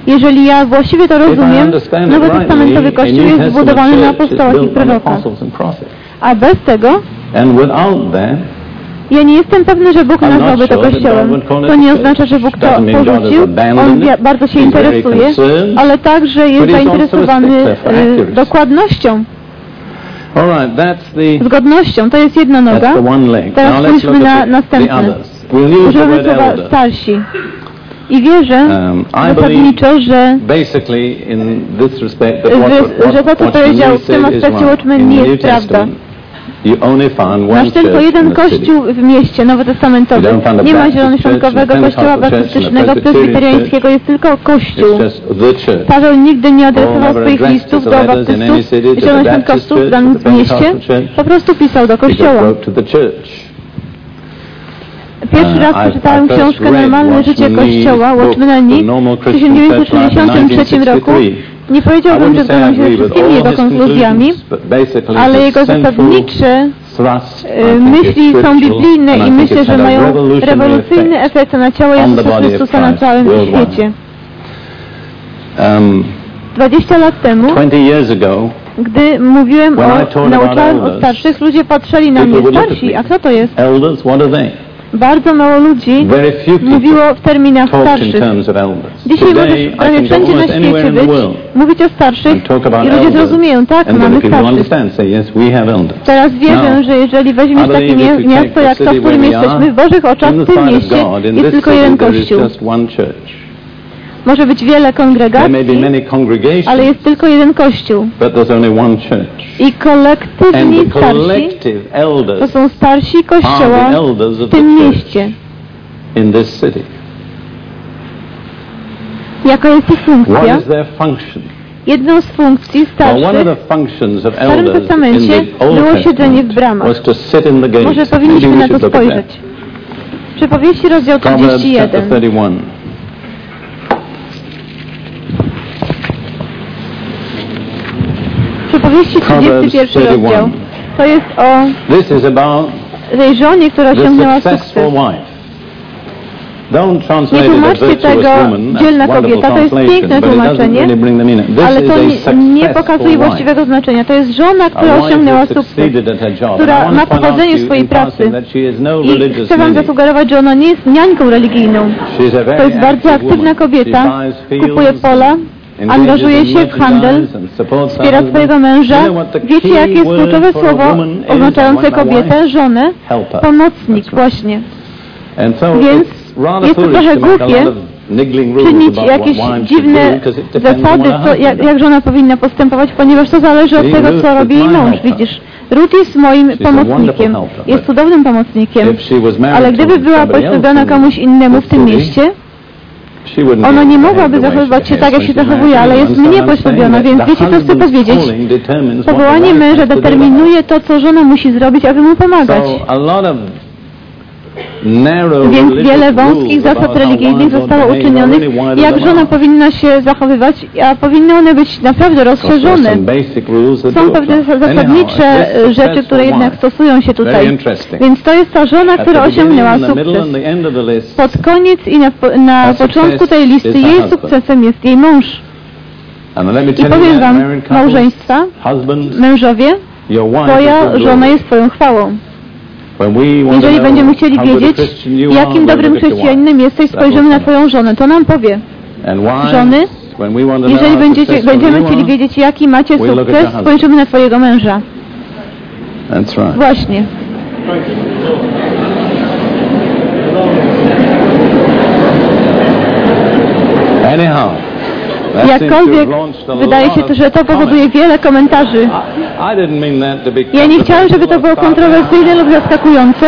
Jeżeli ja właściwie to rozumiem, rightly, a Kościół jest zbudowany na apostołach i prorokach. A bez tego ja nie jestem pewny, że Bóg nazwałby to Kościołem. To nie oznacza, że Bóg to porzucił. On bardzo się interesuje, ale także jest zainteresowany y, dokładnością, zgodnością. To jest jedna noga. Teraz spójrzmy na następne. Używamy słowa starsi. I wierzę Um, zasadniczo, że Że- że to, co powiedział w tym aspekcie. Watchman nie jest prawda. Masz tylko jeden kościół w mieście a Nie ma a kościoła baptystycznego, prezbiteriańskiego, jest tylko kościół. Paweł nigdy nie adresował swoich listów do baptystów Baptist w danym mieście. Po prostu pisał do kościoła. Pierwszy Uh, raz I- przeczytałem książkę Normalne życie Kościoła, Watchmana Nee, w Christian Church Life in 1963 roku. 1963. Nie powiedziałbym, że zgadzam się ze wszystkimi jego konkluzjami, ale jego zasadnicze e, myśli są biblijne I myślę, że mają rewolucyjny efekt na ciało Jezusa Chrystusa na całym świecie. Um, 20 lat temu, 20 years ago, gdy mówiłem o, nauczałem o starszych, ludzie patrzyli na mnie, starsi, a co to jest? Bardzo mało ludzi mówiło w terminach starszych. Dzisiaj możesz prawie wszędzie na świecie być, mówić o starszych i ludzie zrozumieją, tak, mamy starszych. Teraz wierzę, że jeżeli weźmiesz takie miasto jak to, w którym jesteśmy, w Bożych oczach, w tym mieście jest tylko jeden kościół. Może być wiele kongregacji, ale jest tylko jeden kościół. I kolektywni starsi to są starsi kościoła w tym mieście. Jaka jest ich funkcja? Jedną z funkcji starszych of Starym Testamencie było siedzenie w bramach. Może powinniśmy na to spojrzeć. Przypowieści rozdział Proverbs chapter 31. 31. Przypowieści Proverbs 31 rozdział. 31. To jest o This is about tej żonie, która osiągnęła sukces. Nie tłumaczcie tego dzielna kobieta, to jest piękne tłumaczenie, ale to nie, nie pokazuje właściwego znaczenia. To jest żona, która osiągnęła sukces. która ma powodzenie w swojej pracy. no I chcę wam zasugerować, że ona nie jest niańką religijną. To jest bardzo aktywna kobieta, kupuje pola, angażuje się w handel, wspiera swojego męża. Wiecie, jakie jest kluczowe słowo oznaczające kobietę, żonę? Pomocnik, właśnie. Więc jest to trochę głupie czynić jakieś dziwne zasady, co, jak, jak żona powinna postępować, ponieważ to zależy od tego, co robi jej mąż. Widzisz, Ruth jest moim pomocnikiem. Jest cudownym pomocnikiem. Ale gdyby była poślubiona komuś innemu w tym mieście, ona nie way zachowywać się tak, jak się zachowuje, ale jest mnie poślubiona, więc wiecie, co chcę powiedzieć? Powołanie męża determinuje to, co żona musi zrobić, aby mu pomagać. So a lot of narrow Więc wiele wąskich zasad religijnych zostało uczynionych, jak żona powinna się zachowywać, a powinny one być naprawdę rozszerzone. Są pewne zasadnicze rzeczy, które jednak stosują się tutaj. Więc to jest ta żona, która osiągnęła sukces. Pod koniec i na, na początku tej listy jej sukcesem jest jej mąż. I powiem wam, małżeństwa, mężowie, twoja żona jest twoją chwałą. When we want to Jeżeli będziemy chcieli wiedzieć, jakim dobrym chrześcijaninem jesteś, spojrzymy na twoją żonę, to nam powie. Żony, Jeżeli będziecie, będziemy chcieli wiedzieć, jaki macie sukces, spojrzymy na twojego męża. Właśnie. Anyhow, Jakkolwiek wydaje się, że to powoduje wiele komentarzy. Ja nie chciałem, żeby to było kontrowersyjne lub zaskakujące.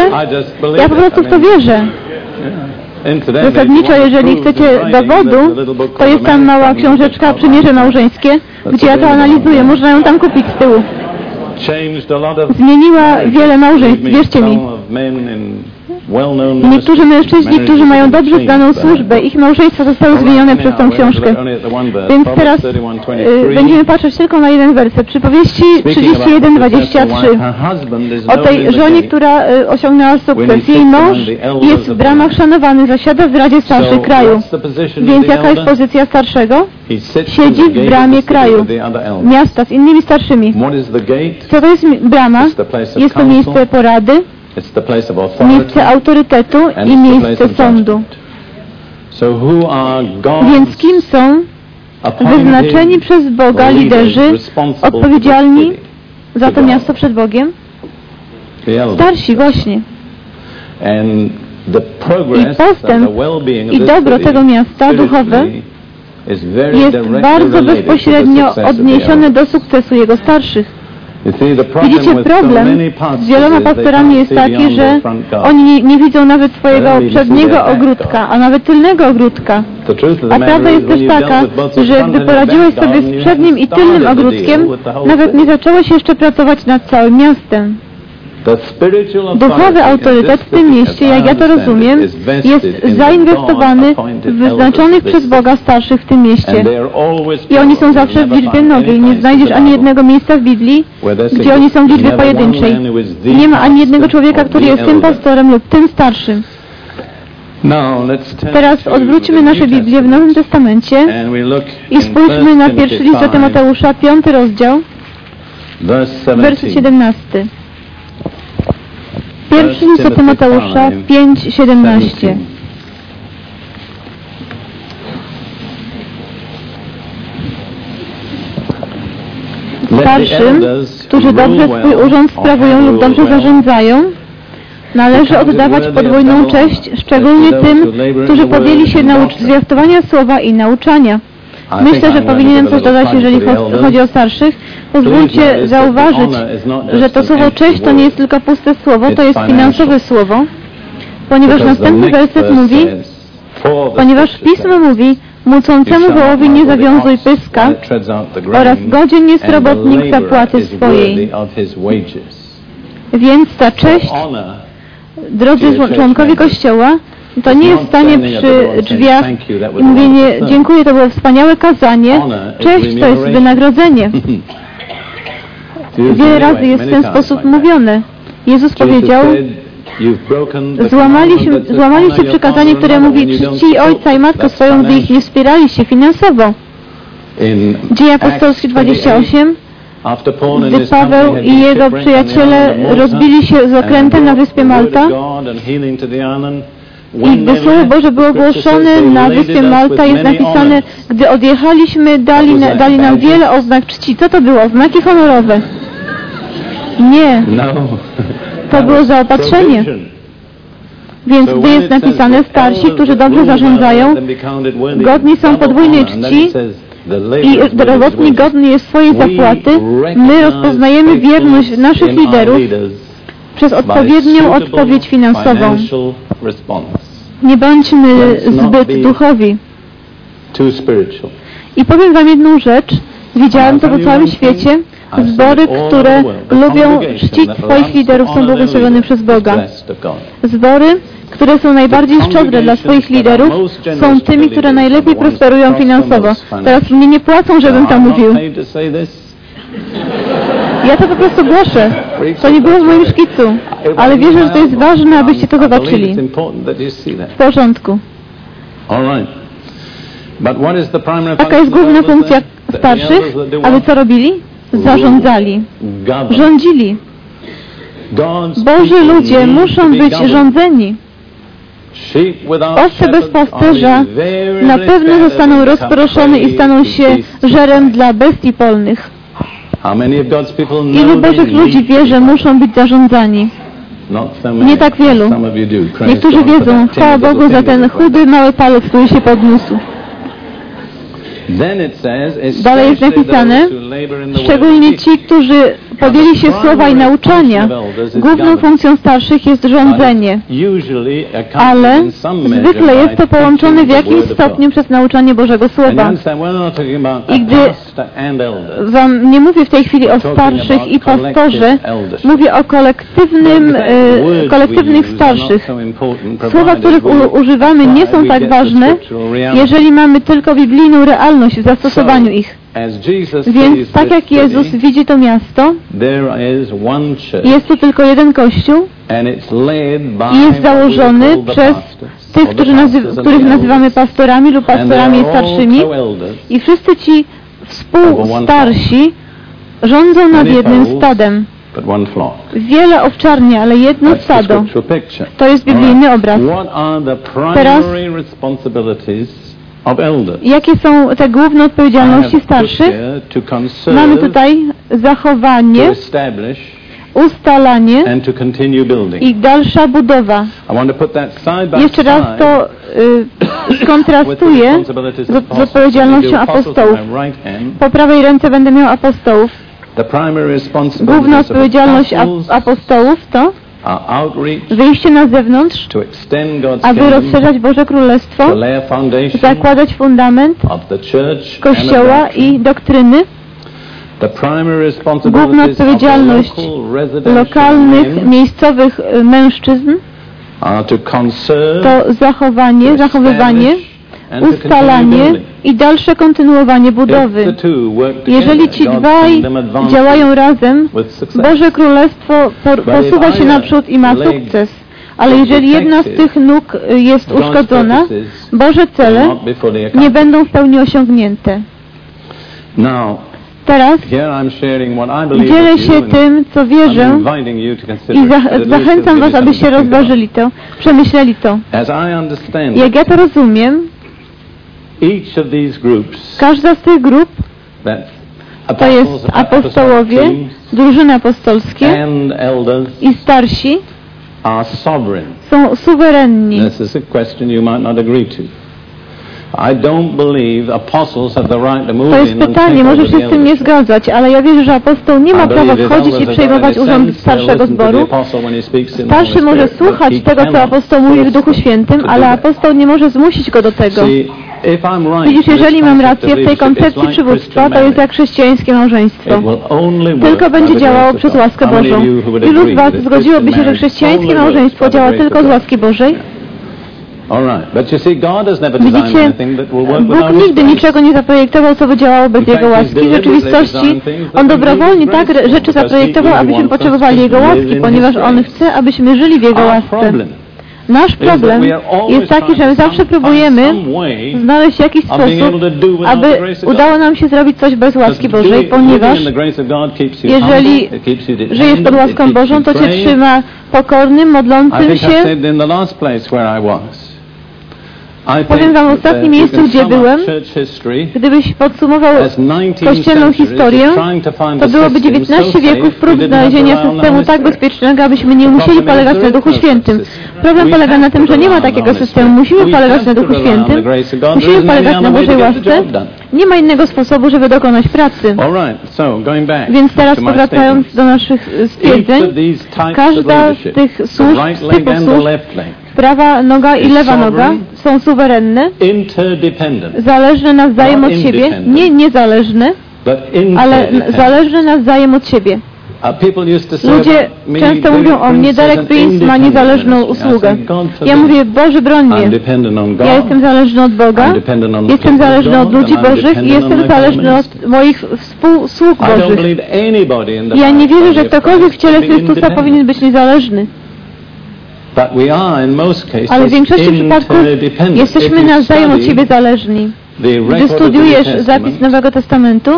Ja po prostu w to wierzę. Zasadniczo, jeżeli chcecie dowodu, to jest tam mała książeczka Przymierze Małżeńskie, gdzie ja to analizuję. Można ją tam kupić z tyłu. Zmieniła wiele małżeństw, wierzcie mi. Niektórzy mężczyźni, którzy mają dobrze znaną służbę, ich małżeństwa zostały zmienione przez we're książkę. Więc teraz 31:23. y, będziemy patrzeć tylko na jeden werset. Przypowieści Speaking about the successful 31-23. wife, her husband is O tej żonie, która y, osiągnęła sukces. Jej mąż jest w bramach szanowany, zasiada w Radzie Starszych kraju. Więc jaka jest pozycja starszego? Siedzi w bramie kraju. Miasta z innymi starszymi. Co to jest brama? Jest to miejsce porady, Miejsce autorytetu i miejsce sądu. Więc kim są wyznaczeni przez Boga liderzy odpowiedzialni za to miasto przed Bogiem? Starsi, właśnie. Progress postęp i dobro tego miasta duchowe jest bardzo bezpośrednio odniesione do sukcesu jego starszych. Widzicie, problem z they pastorami jest taki, że oni nie, nie widzą nawet swojego przedniego ogródka, a nawet tylnego ogródka. A prawda jest też taka, że gdy poradziłeś sobie z przednim i tylnym ogródkiem, nawet nie zaczęłeś jeszcze pracować nad całym miastem. Duchowy autorytet w tym mieście, jak ja to rozumiem, jest zainwestowany w wyznaczonych przez Boga starszych w tym mieście. I oni są zawsze w liczbie any Nie znajdziesz ani jednego miejsca w Biblii, gdzie oni są w liczbie pojedynczej. Nie ma ani jednego człowieka, który jest tym pastorem lub tym starszym. Teraz odwróćmy nasze Biblię w. Nowym Testamencie i spójrzmy na 1 pierwszy list do Timothy 5, Tymoteusza, piąty rozdział, werset 17. 17. Pierwszy list do Tymoteusza 5, 17. Let the Starszym, elders którzy dobrze swój urząd sprawują lub dobrze zarządzają, należy oddawać podwójną cześć, szczególnie tym, którzy podjęli się naucz zwiastowania słowa i nauczania. Myślę, że powinienem coś dodać, jeżeli chodzi o starszych. Pozwólcie zauważyć, że to słowo cześć to nie jest tylko puste słowo, to jest finansowe słowo, ponieważ następny werset mówi, ponieważ Pismo mówi, mucącemu wołowi nie zawiązuj pyska oraz godzien jest robotnik zapłaty swojej. Więc ta cześć, drodzy zło- członkowie Kościoła, to nie jest stanie przy drzwiach i mówienie dziękuję, to było wspaniałe kazanie. Cześć to jest wynagrodzenie. Wiele razy jest w ten sposób mówione. Jezus powiedział, złamaliśmy, złamaliście przykazanie, które mówi czci ojca i matkę swoją, gdy ich nie wspieraliście finansowo. Dzieje apostolskie 28, gdy Paweł i jego przyjaciele rozbili się z okrętem na wyspie Malta i gdy Słowo Boże było głoszone na wyspie Malta, jest napisane, gdy odjechaliśmy, dali, na, dali nam wiele oznak czci. Co to było? Znaki honorowe. Nie, to było zaopatrzenie. Więc gdy jest napisane starsi, którzy dobrze zarządzają, godni są podwójnej czci i robotnik godny jest swojej zapłaty, my rozpoznajemy wierność naszych liderów przez odpowiednią odpowiedź finansową. Nie bądźmy zbyt duchowi. I powiem Wam jedną rzecz. Widziałem to po całym świecie. Zbory, które lubią czcić swoich liderów, są błogosławione przez Boga. Zbory, które są najbardziej szczodre dla swoich liderów, są tymi, które najlepiej prosperują finansowo. Teraz mnie nie płacą, żebym to mówił. Ja to po prostu głoszę. To nie było w moim szkicu. Ale wierzę, że to jest ważne, abyście to zobaczyli. W porządku. Jaka jest główna funkcja starszych? Aby co robili? Zarządzali. Rządzili. Boży ludzie muszą być rządzeni. Owce bez pasterza na pewno zostaną rozproszone i staną się żerem dla bestii polnych. Ilu Bożych ludzi wie, że muszą być zarządzani? Nie tak wielu. Niektórzy wiedzą, chwała Bogu za ten chudy, mały palec, który się podniósł. Dalej jest napisane, szczególnie ci, którzy podjęli się słowa i nauczania. Główną funkcją starszych jest rządzenie, ale zwykle jest to połączone w jakimś stopniu przez nauczanie Bożego Słowa. I gdy Wam nie mówię w tej chwili o starszych i pastorze, mówię o kolektywnym, e, kolektywnych starszych. Słowa, których używamy nie są tak ważne, jeżeli mamy tylko biblijną realność w zastosowaniu ich. Więc tak jak Jezus widzi to miasto, jest tu tylko jeden kościół i jest założony przez tych, którzy nazy- których nazywamy pastorami lub pastorami starszymi i wszyscy ci współstarsi rządzą nad jednym stadem. Wiele owczarni, ale jedno stado. To jest biblijny obraz. Teraz Jakie są te główne odpowiedzialności starszych? Mamy tutaj zachowanie, ustalanie i dalsza budowa. Jeszcze raz to y, z, z odpowiedzialnością apostołów. Po prawej ręce będę miał apostołów. Główna odpowiedzialność apostołów to wyjście na zewnątrz, aby rozszerzać Boże Królestwo, zakładać fundament Kościoła i doktryny, Główna odpowiedzialność lokalnych, miejscowych mężczyzn to zachowanie, zachowywanie, ustalanie i dalsze kontynuowanie budowy. Jeżeli ci dwaj działają razem. Boże Królestwo posuwa się naprzód i ma sukces. Ale jeżeli jedna z tych nóg y, jest uszkodzona, Boże cele nie będą w pełni osiągnięte. Teraz dzielę się tym, co wierzę i zachęcam Was, abyście rozważyli to, przemyśleli to. Jak ja to rozumiem, each of these groups każda z tych grup to jest apostołowie, drużyny apostolskie and elders i starsi are sovereign. są suwerenni. This is a question you might not agree to. I don't believe apostles have the right to move To jest pytanie, może się z tym nie zgadzać, ale ja wierzę, że apostoł nie ma prawa wchodzić i przejmować urząd starszego zboru. Starszy może słuchać tego, co apostoł mówi w Duchu Świętym, ale apostoł nie może zmusić go do tego. See, Widzisz, jeżeli mam rację w tej koncepcji przywództwa, to jest jak chrześcijańskie małżeństwo. Tylko będzie działało przez łaskę Bożą. Ilu z Was zgodziłoby się, że chrześcijańskie małżeństwo działa tylko z łaski Bożej? Widzicie, Bóg nigdy niczego nie zaprojektował, co by działało bez Jego łaski. W rzeczywistości On dobrowolnie tak rzeczy zaprojektował, abyśmy potrzebowali Jego łaski, ponieważ On chce, abyśmy żyli w Jego łasce. Nasz problem jest taki, że my zawsze próbujemy znaleźć jakiś sposób, aby udało nam się zrobić coś bez łaski Bożej, ponieważ jeżeli żyjesz pod łaską Bożą, to Cię trzyma pokornym, modlącym się. Powiem wam that, ostatnim miejscu, gdzie byłem. Gdybyś podsumował as 19 kościelną historię, to byłoby system 19 so wieków prób znalezienia systemu tak bezpiecznego, abyśmy nie musieli polegać na Duchu no Świętym. Problem polega na tym, że nie ma takiego systemu. Musimy We polegać na Duchu Świętym. Musimy polegać na Bożej łasce. Nie ma innego sposobu, żeby dokonać pracy. Więc teraz powracając do naszych Each stwierdzeń, każda z tych służb, służb, prawa noga i lewa noga są suwerenne, zależne nawzajem od siebie, nie niezależne, ale zależne nawzajem od siebie. Ludzie często mówią o mnie, Derek Prince ma niezależną usługę. Ja mówię, Boże broń mnie. Ja jestem zależny od Boga, jestem zależny od ludzi Bożych i jestem zależny od moich współsług Bożych. Ja nie wierzę, że ktokolwiek w ciele Chrystusa powinien być niezależny. But we are in most cases Ale w większości przypadków jesteśmy nawzajem od siebie zależni. Gdy studiujesz zapis Nowego Testamentu,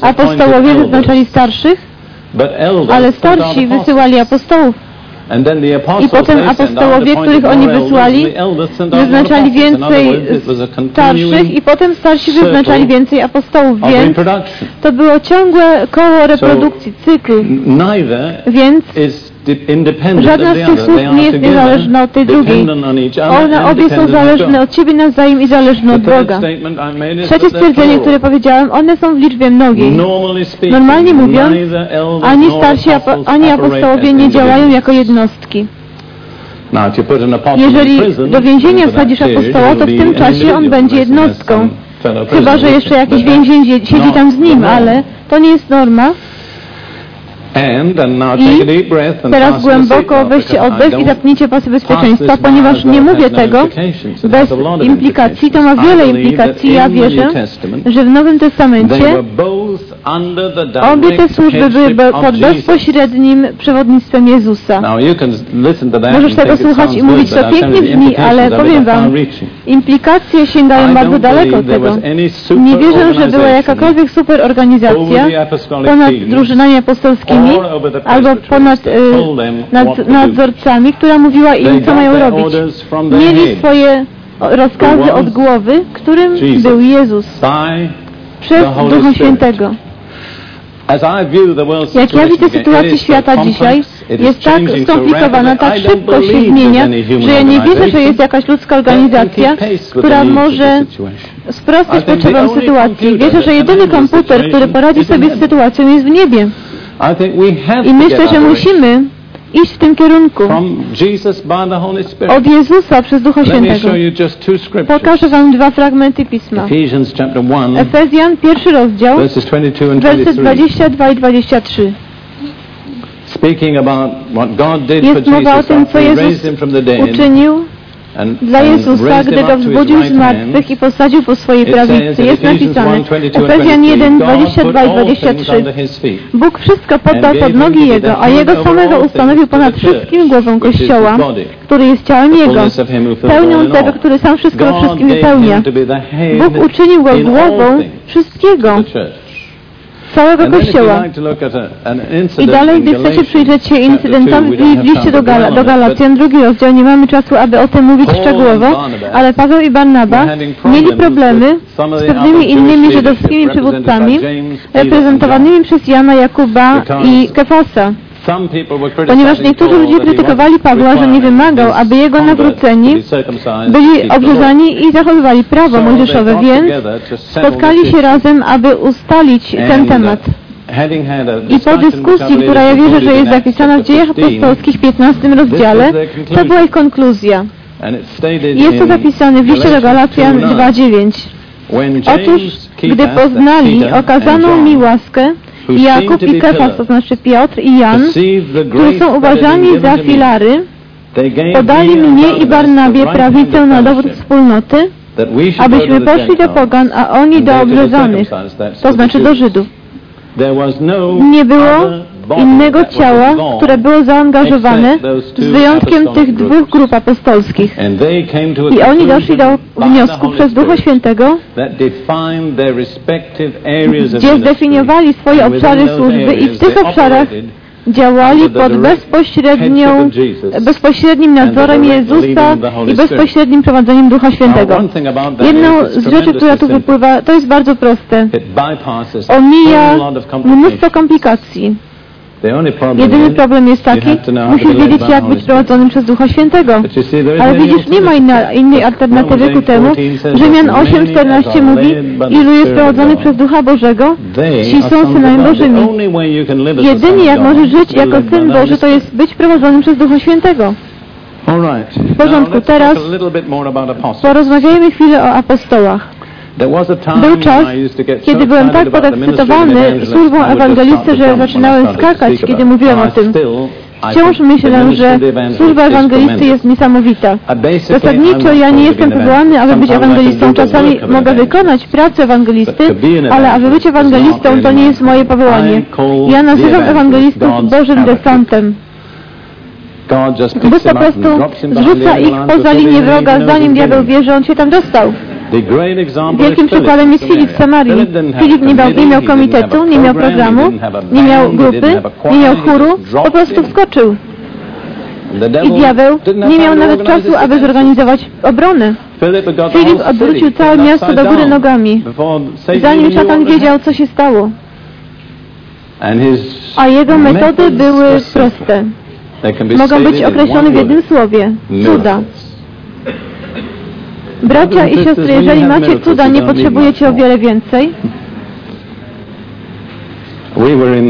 apostołowie wyznaczali starszych, ale starsi wysyłali apostołów. I potem apostołowie, których oni wysłali, Wyznaczali więcej starszych i potem starsi wyznaczali więcej apostołów, więc to było ciągłe koło reprodukcji, cykl. Więc Żadna z tych They nie jest niezależna od tej drugiej. One obie są zależne od siebie nawzajem i zależne od Boga. Trzecie stwierdzenie, które powiedziałem, one są w liczbie mnogiej. Normalnie mówiąc, Ani starsi, apo- ani apostołowie nie działają jako jednostki. Jeżeli do więzienia wsadzisz apostoła, to w tym czasie on będzie jednostką. Chyba, że jeszcze jakiś więzień zie- siedzi tam z nim, norm. ale to nie jest norma. I Teraz głęboko weźcie oddech i zapnijcie pasy bezpieczeństwa, ponieważ nie mówię tego bez implikacji. To ma wiele implikacji. Ja wierzę, że w Nowym Testamencie obie te służby były pod bezpośrednim przewodnictwem Jezusa. Możesz tego słuchać i mówić, to pięknie brzmi, ale powiem wam. Implikacje sięgają bardzo daleko od tego. Nie wierzę, że była jakakolwiek super organizacja over the apostolic ponad drużynami apostolskimi albo ponad y, nad, nadzorcami, która mówiła im, co mają robić. Mieli swoje rozkazy od głowy, którym był Jezus przez Ducha. Świętego. As I view the world Jak ja widzę sytuację świata dzisiaj, jest tak skomplikowana, tak szybko się zmienia, że ja nie wierzę, że jest jakaś ludzka organizacja, która może sprostać potrzebom sytuacji. Wierzę, że jedyny komputer, który poradzi sobie z sytuacją jest w niebie. I myślę, że musimy iść w tym kierunku. Od Jezusa przez Ducha Świętego. Pokażę Wam dwa fragmenty Pisma. Ephesians chapter 1, Efezjan, pierwszy rozdział, verses 22 and werset 23. 22 i 23. Speaking about what God did Jest for mowa o Jesus tym, co Jezus raised him from the dead Uczynił dla Jezusa, gdy go wzbudził z martwych i posadził po swojej prawicy. Jest napisane 1, 22 and Efezjan 23, 1, God put 22 i all things 23. under his feet. Bóg wszystko poddał pod nogi Jego, a Jego samego ustanowił ponad wszystkim głową Kościoła, który jest ciałem Jego, pełnią tego, który sam wszystko wszystkim wypełnia. Bóg uczynił Go głową wszystkiego. Całego Kościoła. I dalej, gdy chcecie przyjrzeć się incydentowi w liście do, dwell do Galacjan, drugi rozdział, nie mamy czasu, aby o tym mówić szczegółowo, ale Paweł i Barnaba mieli problemy z pewnymi innymi żydowskimi przywódcami, reprezentowanymi przez Jana, Jakuba i Kefasa. Ponieważ niektórzy ludzie krytykowali Pawła, że nie wymagał, aby jego nawróceni byli obrzezani i zachowywali prawo mojżeszowe, więc spotkali się razem, aby ustalić ten uh, temat. I po dyskusji, która ja wierzę, że jest zapisana w dziejach 15, apostolskich w 15 rozdziale, to była ich konkluzja. Jest to zapisane w liście do Galacjan 2.9. When Otóż, gdy poznali okazaną mi łaskę, Jakub i Kefas, to znaczy Piotr i Jan, którzy są uważani za filary, podali mnie i Barnabie prawicę na dowód wspólnoty, abyśmy poszli do pogan, a oni do obrzezanych, to znaczy do. Żydów. No Nie było innego ciała, które było zaangażowane, z wyjątkiem tych dwóch grup apostolskich. I oni doszli do wniosku przez Ducha Świętego, gdzie zdefiniowali swoje obszary służby i w tych obszarach działali pod bezpośrednią, bezpośrednim nadzorem Jezusa i bezpośrednim prowadzeniem Ducha Świętego. Jedną z rzeczy, która tu wypływa, to jest bardzo proste. Omija mnóstwo komplikacji. Jedyny problem jest taki, musisz wiedzieć jak być prowadzonym przez Ducha Świętego. Ale widzisz, nie ma inna, innej alternatywy ku temu. Rzymian 8,14 mówi, ilu jest prowadzony przez Ducha Bożego, ci są synami Bożymi. Jedynie jak możesz żyć jako Syn Boży, to jest być prowadzonym przez Ducha Świętego. W porządku, teraz Porozmawiajmy chwilę o apostołach. Był czas, kiedy byłem tak podekscytowany służbą ewangelisty, że zaczynałem skakać, kiedy mówiłem o tym. Wciąż myślę, że służba ewangelisty jest niesamowita. Zasadniczo ja nie jestem powołany, aby być ewangelistą. Czasami mogę wykonać pracę ewangelisty, ale aby być ewangelistą to nie jest moje powołanie. Ja nazywam ewangelistów Bożym desantem. Bóg po prostu zrzuca ich poza linię wroga, zanim diabeł wie, że on się tam dostał. Wielkim przykładem jest Filip w Samarii. Filip nie miał, nie miał komitetu, nie miał programu, nie miał grupy, nie miał chóru, po prostu wskoczył. I diabeł nie miał nawet czasu, aby zorganizować obronę. Filip odwrócił całe miasto do góry nogami, zanim szatan wiedział, co się stało. A jego metody były proste. Mogą być określone w jednym słowie. Cuda. Bracia i siostry, jeżeli macie cuda, nie potrzebujecie o wiele więcej.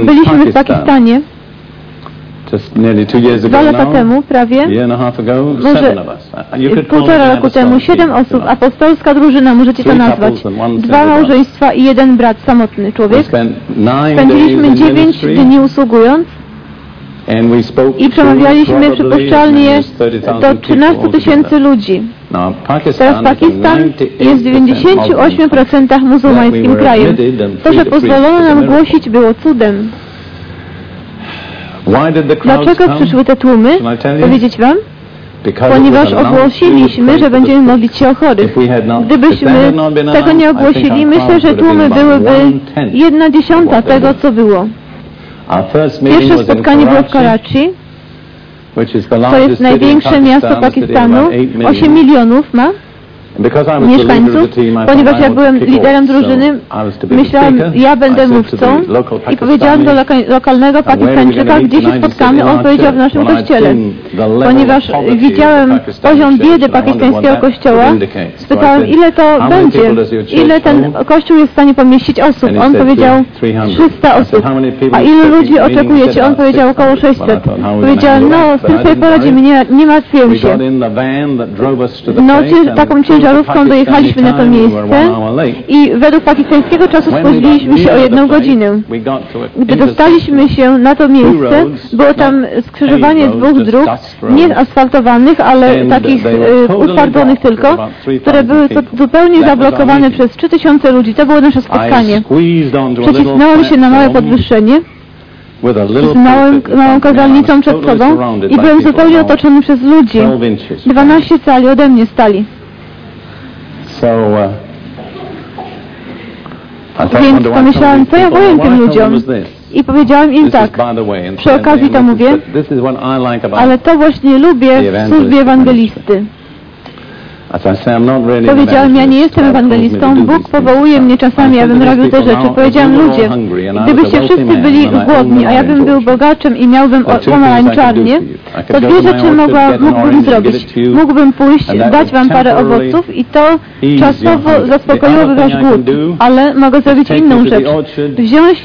Byliśmy w Pakistanie. Dwa lata temu, prawie, może półtora roku temu, siedem osób, apostolska drużyna, możecie to nazwać. Dwa małżeństwa i jeden brat, samotny człowiek. Spędziliśmy dziewięć dni usługując i przemawialiśmy przypuszczalnie do 13 tysięcy ludzi. Teraz Pakistan jest w 98% muzułmańskim krajem. To, że pozwolono nam głosić, było cudem. Dlaczego przyszły te tłumy? Powiedzieć Wam? Ponieważ ogłosiliśmy, że będziemy modlić się o chorych. Gdybyśmy tego nie ogłosili, myślę, że tłumy byłyby jedna dziesiąta tego, co było. Pierwsze spotkanie było w Karachi, to jest największe miasto Pakistanu, 8 milionów ma. Mieszkańców, ponieważ ja byłem liderem drużyny, myślałem, ja będę mówcą i powiedziałem do loka lokalnego Pakistańczyka, gdzie się spotkamy, on powiedział w naszym kościele. Ponieważ widziałem poziom biedy pakistańskiego kościoła, spytałem, ile to będzie, ile ten kościół jest w stanie pomieścić osób. On powiedział 300 osób. A ile ludzi oczekujecie? On powiedział około 600. Powiedziałem, no, z tym sobie poradzimy, nie, nie martwię się. No, taką ciężarówką dojechaliśmy na to miejsce i według pakistańskiego czasu spóźniliśmy się o jedną godzinę. Gdy dostaliśmy się na to miejsce, było tam skrzyżowanie dwóch dróg, nie asfaltowanych, ale takich e, utwardzonych tylko, które były zupełnie zablokowane przez 3000 ludzi. To było nasze spotkanie. Przecisnąłem się na małe podwyższenie z małym, małą kazalnicą przed sobą i byłem zupełnie otoczony przez ludzi. 12 cali ode mnie stali. Więc pomyślałem, co ja powiem tym ludziom. I powiedziałem im tak, przy okazji to mówię, ale to właśnie lubię w służbie ewangelisty. Powiedziałem, ja nie jestem ewangelistą, Bóg powołuje mnie czasami, abym robił te rzeczy. Powiedziałem, ludzie, gdybyście wszyscy byli głodni, a ja bym był bogaczem i miałbym pomarańczarnię, to dwie rzeczy mogła, mógłbym zrobić. Mógłbym pójść, dać wam parę owoców i to czasowo zaspokoiłoby wasz głód, ale mogę zrobić inną rzecz. Wziąć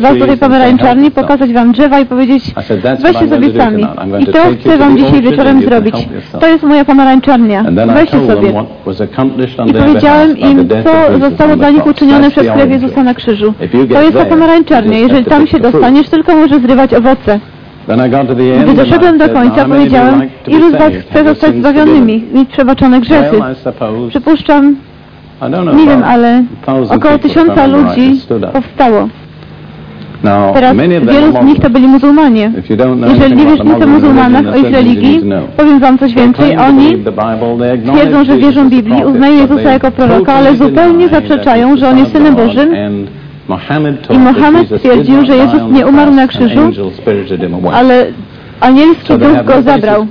was do tej pomarańczarni, pokazać wam drzewa i powiedzieć, weźcie sobie sami. I to chcę wam dzisiaj wieczorem zrobić. To jest moja pomarańczarnia. Weźcie sobie. I powiedziałem im, co zostało dla nich uczynione przez krew Jezusa na krzyżu. To jest ta pomarańczarnia. Jeżeli tam się dostaniesz, tylko możesz zrywać owoce. Gdy doszedłem do końca, powiedziałem, ilu z Was chce zostać zbawionymi, mieć przebaczone grzechy. Przypuszczam, nie wiem, ale około tysiąca ludzi powstało. Teraz wielu z nich to byli muzułmanie. Jeżeli nie wiesz nic o muzułmanach, o ich religii, powiem wam coś więcej. Oni twierdzą, że wierzą Biblii, uznają Jezusa jako proroka, ale zupełnie zaprzeczają, że On jest Synem Bożym. I Mohamed stwierdził, że Jezus nie umarł na krzyżu, ale anielski duch go zabrał,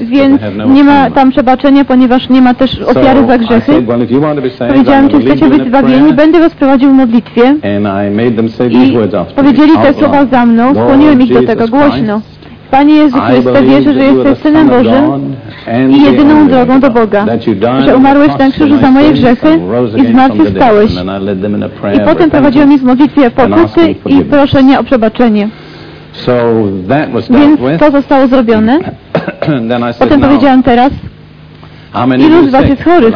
więc nie ma tam przebaczenia, ponieważ nie ma też ofiary za grzechy. Powiedziałem, czy chcecie być zbawieni, będę was prowadził w modlitwie. I powiedzieli te słowa za mną, skłoniłem ich do tego głośno. Panie Jezu Chryste, wierzę, że jesteś Synem Bożym i jedyną drogą do Boga, że umarłeś na krzyżu za moje grzechy i zmartwychwstałeś. I potem prowadziłem ich w modlitwie pokuty i proszenia o przebaczenie. Więc to zostało zrobione. Potem powiedziałem teraz, Ilu z Was jest chorych,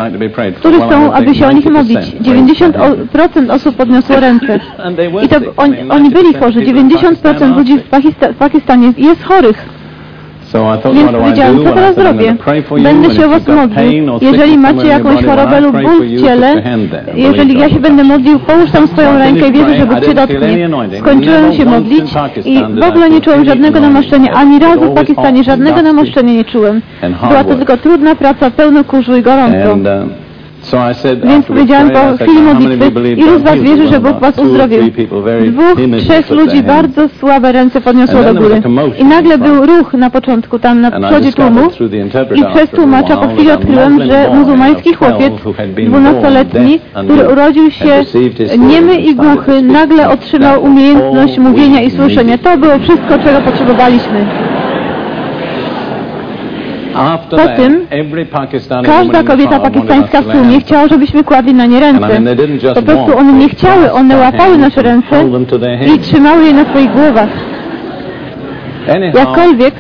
którzy chcą, aby się o nich modlić? 90% osób podniosło ręce. I to oni, oni byli chorzy. 90% ludzi w Pakistanie jest chorych. Więc powiedziałem, co teraz zrobię? Będę się o Was modlił. Jeżeli macie jakąś chorobę lub ból w ciele, jeżeli ja się będę modlił, połóż tam swoją rękę i wierzę, że Bóg Cię dotknie. Skończyłem się modlić i w ogóle nie czułem żadnego namaszczenia. Ani razu w Pakistanie żadnego namaszczenia nie czułem. Była to tylko trudna praca, pełno kurzu i gorąco. Więc powiedziałem po chwili modlitwy, ilu z Was wierzy, że Bóg Was uzdrowił? Dwóch, trzech ludzi bardzo słabe ręce podniosło do góry. I nagle był ruch na początku, tam na przodzie tłumu i przez tłumacza po chwili odkryłem, że muzułmański chłopiec, dwunastoletni, który urodził się niemy i głuchy, nagle otrzymał umiejętność mówienia i słyszenia. To było wszystko, czego potrzebowaliśmy. Po tym każda kobieta pakistańska w tłumie chciała, żebyśmy kładli na nie ręce. Po prostu one nie chciały, one łapały nasze ręce i trzymały je na swoich głowach. Jakkolwiek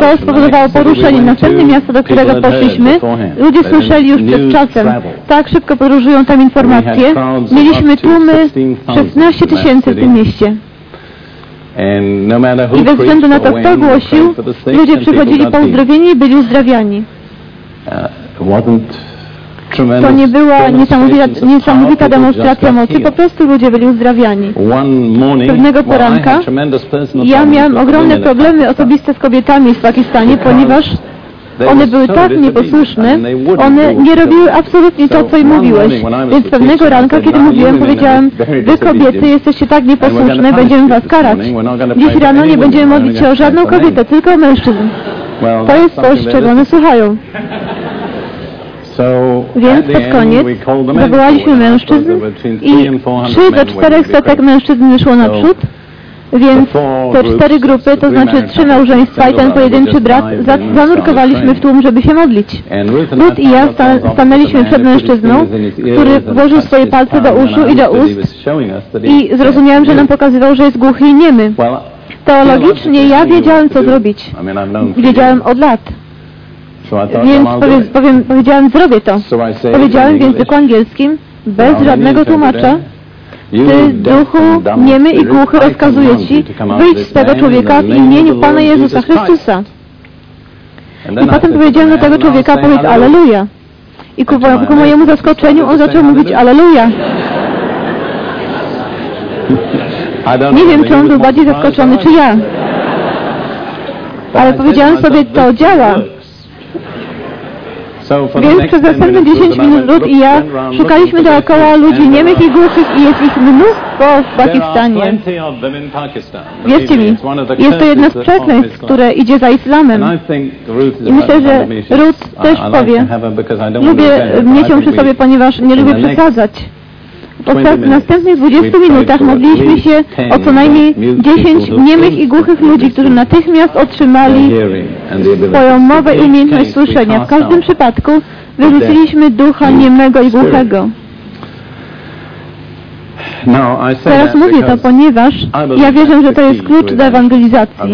to spowodowało poruszenie. Następne miasto, do którego poszliśmy, ludzie słyszeli już przed czasem. Tak szybko podróżują tam informacje. Mieliśmy tłumy 16 tysięcy w tym mieście. I bez względu na to, kto głosił, ludzie przychodzili po uzdrowienie i byli uzdrawiani. Uh, to nie była niesamowita, niesamowita demonstracja mocy, po prostu ludzie byli uzdrawiani. Pewnego poranka ja miałem ogromne problemy osobiste z kobietami w Pakistanie, ponieważ one były tak nieposłuszne, one nie robiły absolutnie to, co im mówiłeś. Więc pewnego ranka, kiedy mówiłem, powiedziałem, wy kobiety jesteście tak nieposłuszne, będziemy was karać. Dziś rano nie będziemy modlić się o żadną kobietę, tylko o mężczyzn. To jest coś, czego one słuchają. Więc pod koniec zawołaliśmy mężczyzn i three and four hundred 3 do men 4 waiting to be setek mężczyzn wyszło naprzód, więc te cztery grupy, to znaczy trzy małżeństwa i ten pojedynczy brat, za- zanurkowaliśmy w tłum, żeby się modlić. Ruth i ja sta stanęliśmy przed mężczyzną, który włożył swoje palce do uszu i do ust i zrozumiałem, że nam pokazywał, że jest głuchy i niemy. Teologicznie ja wiedziałem, co zrobić. Wiedziałem od lat. Więc powie, powiem, powiedziałem, zrobię to. Powiedziałem w języku angielskim, bez żadnego tłumacza, Ty, duchu niemy i głuchy, rozkazuję Ci, wyjdź z tego człowieka w imieniu Pana Jezusa Chrystusa. I potem powiedziałem do tego człowieka, powiedz Aleluja. I ku, ku mojemu zaskoczeniu on zaczął mówić Aleluja. Nie wiem, czy on był bardziej zaskoczony, czy ja. Ale powiedziałem sobie, to działa. Więc przez następne 10 minut Ruth i ja szukaliśmy dookoła ludzi niemych i głuchych i jest ich mnóstwo w Pakistanie. Wierzcie mi, jest to jedno z przekleństw, które idzie za islamem. I myślę, że Ruth też powie, Lubię mieć ją przy sobie, ponieważ nie lubię przesadzać. W ostat- następnych 20 minutach modliliśmy się o co najmniej 10 niemych i głuchych ludzi, którzy natychmiast otrzymali swoją mowę i umiejętność słyszenia. W każdym przypadku wyrzuciliśmy ducha niemego i głuchego. Teraz mówię to, ponieważ ja wierzę, że to jest klucz do ewangelizacji.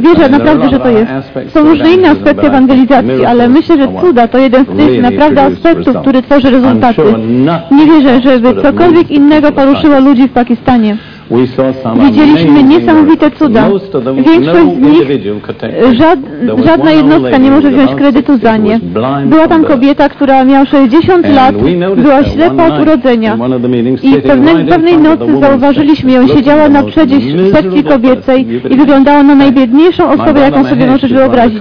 Wierzę naprawdę, że to jest. Są różne inne aspekty ewangelizacji, ale myślę, że cuda to jeden z tych naprawdę aspektów, który tworzy rezultaty. Nie wierzę, żeby cokolwiek innego poruszyło ludzi w Pakistanie. Widzieliśmy niesamowite cuda. Większość z nich, żad, żadna jednostka nie może wziąć kredytu za nie. Była tam kobieta, która miała 60 lat, była ślepa od urodzenia. I pewnej, pewnej nocy zauważyliśmy ją, siedziała na przedzie sekcji kobiecej i wyglądała na najbiedniejszą osobę, jaką sobie możesz wyobrazić.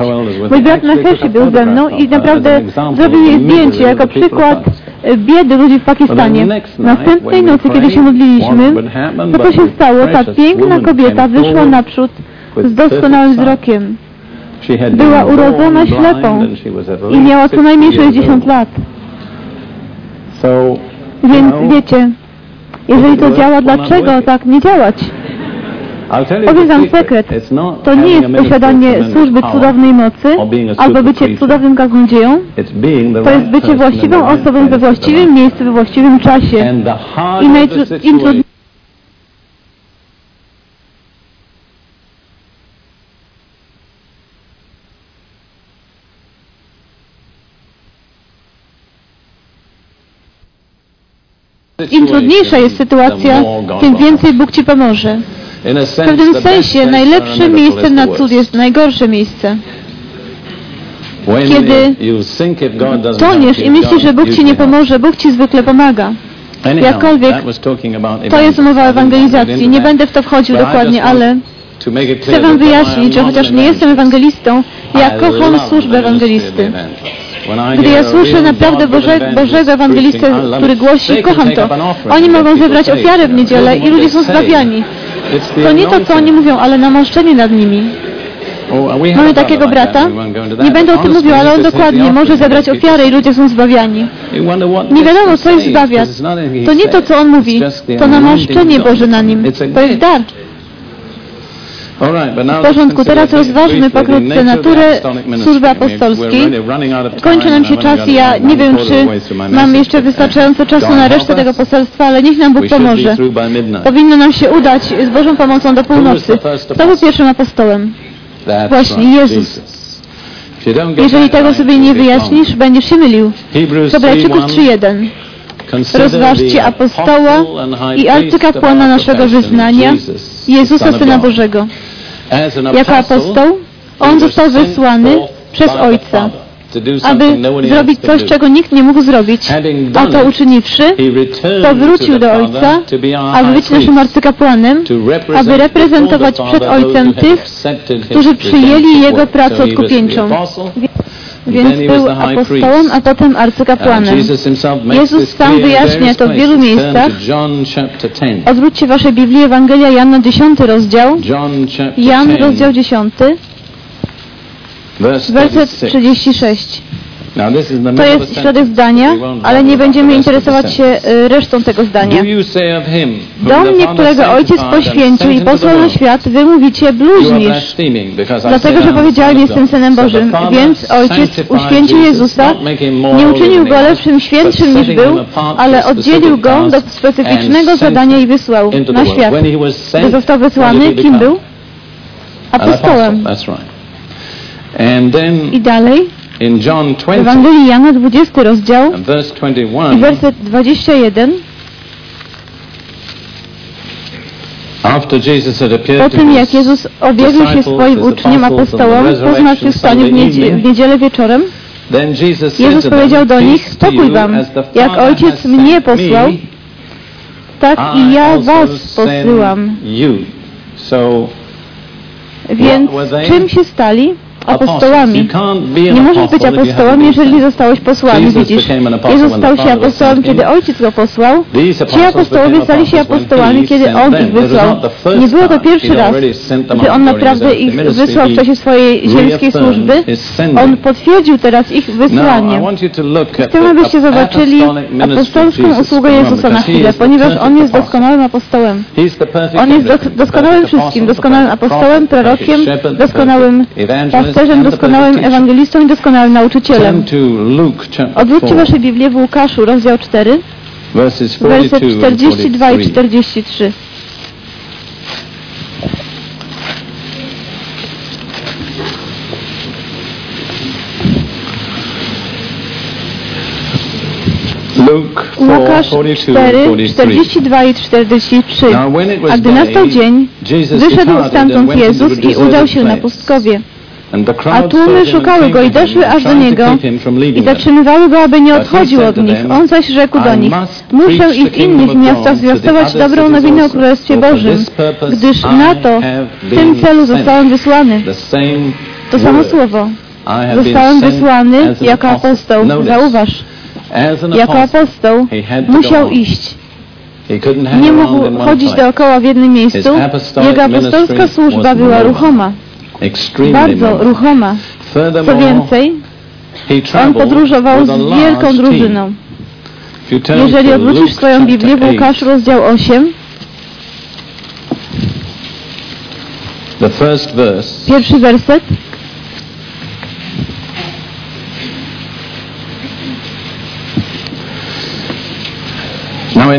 Mój brat Meheshi był ze mną i naprawdę zrobił jej zdjęcie jako przykład biedy ludzi w Pakistanie. Następnej nocy, kiedy się modliliśmy, to co się stało? Ta piękna kobieta wyszła naprzód z doskonałym wzrokiem. Była urodzona ślepą i miała co najmniej 60 lat. Więc wiecie, jeżeli to działa, dlaczego tak nie działać? Powiem Wam sekret. To nie jest posiadanie służby cudownej mocy albo bycie cudownym kaznodzieją. To jest bycie właściwą osobą we właściwym miejscu, we właściwym czasie. I najtrudniejsze Im trudniejsza jest sytuacja, tym więcej Bóg Ci pomoże. W pewnym sensie najlepsze miejsce na cud jest najgorsze miejsce. Kiedy toniesz i myślisz, że Bóg Ci nie pomoże, Bóg Ci zwykle pomaga. Jakkolwiek, to jest mowa o ewangelizacji. Nie będę w to wchodził dokładnie, ale chcę Wam wyjaśnić, że chociaż nie jestem ewangelistą, ja kocham służbę ewangelisty. Gdy ja słyszę naprawdę Boże, Bożego Ewangelistę, który głosi, kocham to. Oni mogą zebrać ofiarę w niedzielę i ludzie są zbawiani. To nie to, co oni mówią, ale namaszczenie nad nimi. Mamy takiego brata, nie będę o tym mówił, ale on dokładnie może zebrać ofiarę i ludzie są zbawiani. Nie wiadomo, co ich zbawia. To nie to, co on mówi, to namaszczenie Boże na nim. To jest dar. W porządku, teraz rozważmy pokrótce naturę służby apostolskiej. Kończy nam się czas i ja nie wiem, czy mam jeszcze wystarczająco czasu na resztę tego poselstwa, ale niech nam Bóg pomoże. Powinno nam się udać z Bożą pomocą do północy. Kto był pierwszym apostołem? Właśnie, Jezus. Jeżeli tego sobie nie wyjaśnisz, będziesz się mylił. Hebrajczyków 3.1 Rozważcie apostoła i arcykapłana naszego wyznania, Jezusa Syna Bożego. Jako apostoł, on został wysłany przez Ojca, aby zrobić coś, czego nikt nie mógł zrobić. A to uczyniwszy, powrócił do Ojca, aby być naszym arcykapłanem, aby reprezentować przed Ojcem tych, którzy przyjęli Jego pracę odkupieńczą. Więc był apostołem, a potem arcykapłanem. Jezus sam wyjaśnia to w wielu miejscach. Odwróćcie Wasze Biblię, Ewangelia Jana, 10 rozdział. Jan, rozdział 10, werset 36. The To jest środek zdania, ale nie będziemy interesować się y, resztą tego zdania. Do mnie, którego Ojciec poświęcił i posłał na świat, wy mówicie bluźnisz. Dlatego, że powiedziałem, jestem. Synem Bożym. Więc Ojciec uświęcił Jezusa, nie uczynił Go lepszym, świętszym niż był, ale oddzielił Go do specyficznego zadania i wysłał na świat. Gdy został wysłany, kim był? Apostołem. I dalej, in John w 20 Ewangelii Jana, 20 rozdział and verse i 21, werset 21, after Jesus had po appeared to tym jak Jezus objawił się swoim uczniom apostołom po zmartwychwstaniu w, niedzie- w niedzielę wieczorem, Jezus powiedział do nich, "Peace to spokój wam, jak Ojciec mnie posłał, tak i I ja was posyłam. Więc czym się stali? Apostołami. Nie możesz być apostołem, jeżeli zostałeś Jesus widzisz. Jezus stał się apostołem, kiedy Ojciec go posłał. Ci apostołowie stali się apostołami, kiedy On ich wysłał. Nie było to pierwszy raz, gdy On naprawdę ich wysłał w czasie swojej ziemskiej służby. On potwierdził teraz ich wysłanie. Chcę, abyście zobaczyli apostolską usługę Jezusa na chwilę, ponieważ On jest doskonałym apostołem. On jest doskonałym wszystkim, doskonałym apostołem, prorokiem, doskonałym evangelist, pasterzem, doskonałym ewangelistą i doskonałym nauczycielem. Odwróćcie 4, Wasze Biblię w Łukaszu, rozdział 4, verses werset 42 and 42 i 43. 43. Luke 4, Łukasz 42 and 4, 43. 42 i 43. Now when it was A gdy nastał dzień, wyszedł stamtąd Jezus i udał się na pustkowie. A tłumy szukały go i doszły aż do niego i zatrzymywały go, aby nie odchodził od nich. On zaś rzekł do nich, muszę i w innych miastach zwiastować dobrą nowinę o. Królestwie Bożym, gdyż na to w tym celu zostałem wysłany. To samo słowo. Zostałem wysłany jako apostoł. Zauważ, jako apostoł musiał iść. Nie mógł chodzić dookoła w jednym miejscu. Jego apostolska służba była ruchoma. Bardzo ruchoma. Co więcej, on podróżował z wielką drużyną. Jeżeli odwrócisz swoją Biblię w Łukaszu, rozdział 8, 8, the first verse, pierwszy werset,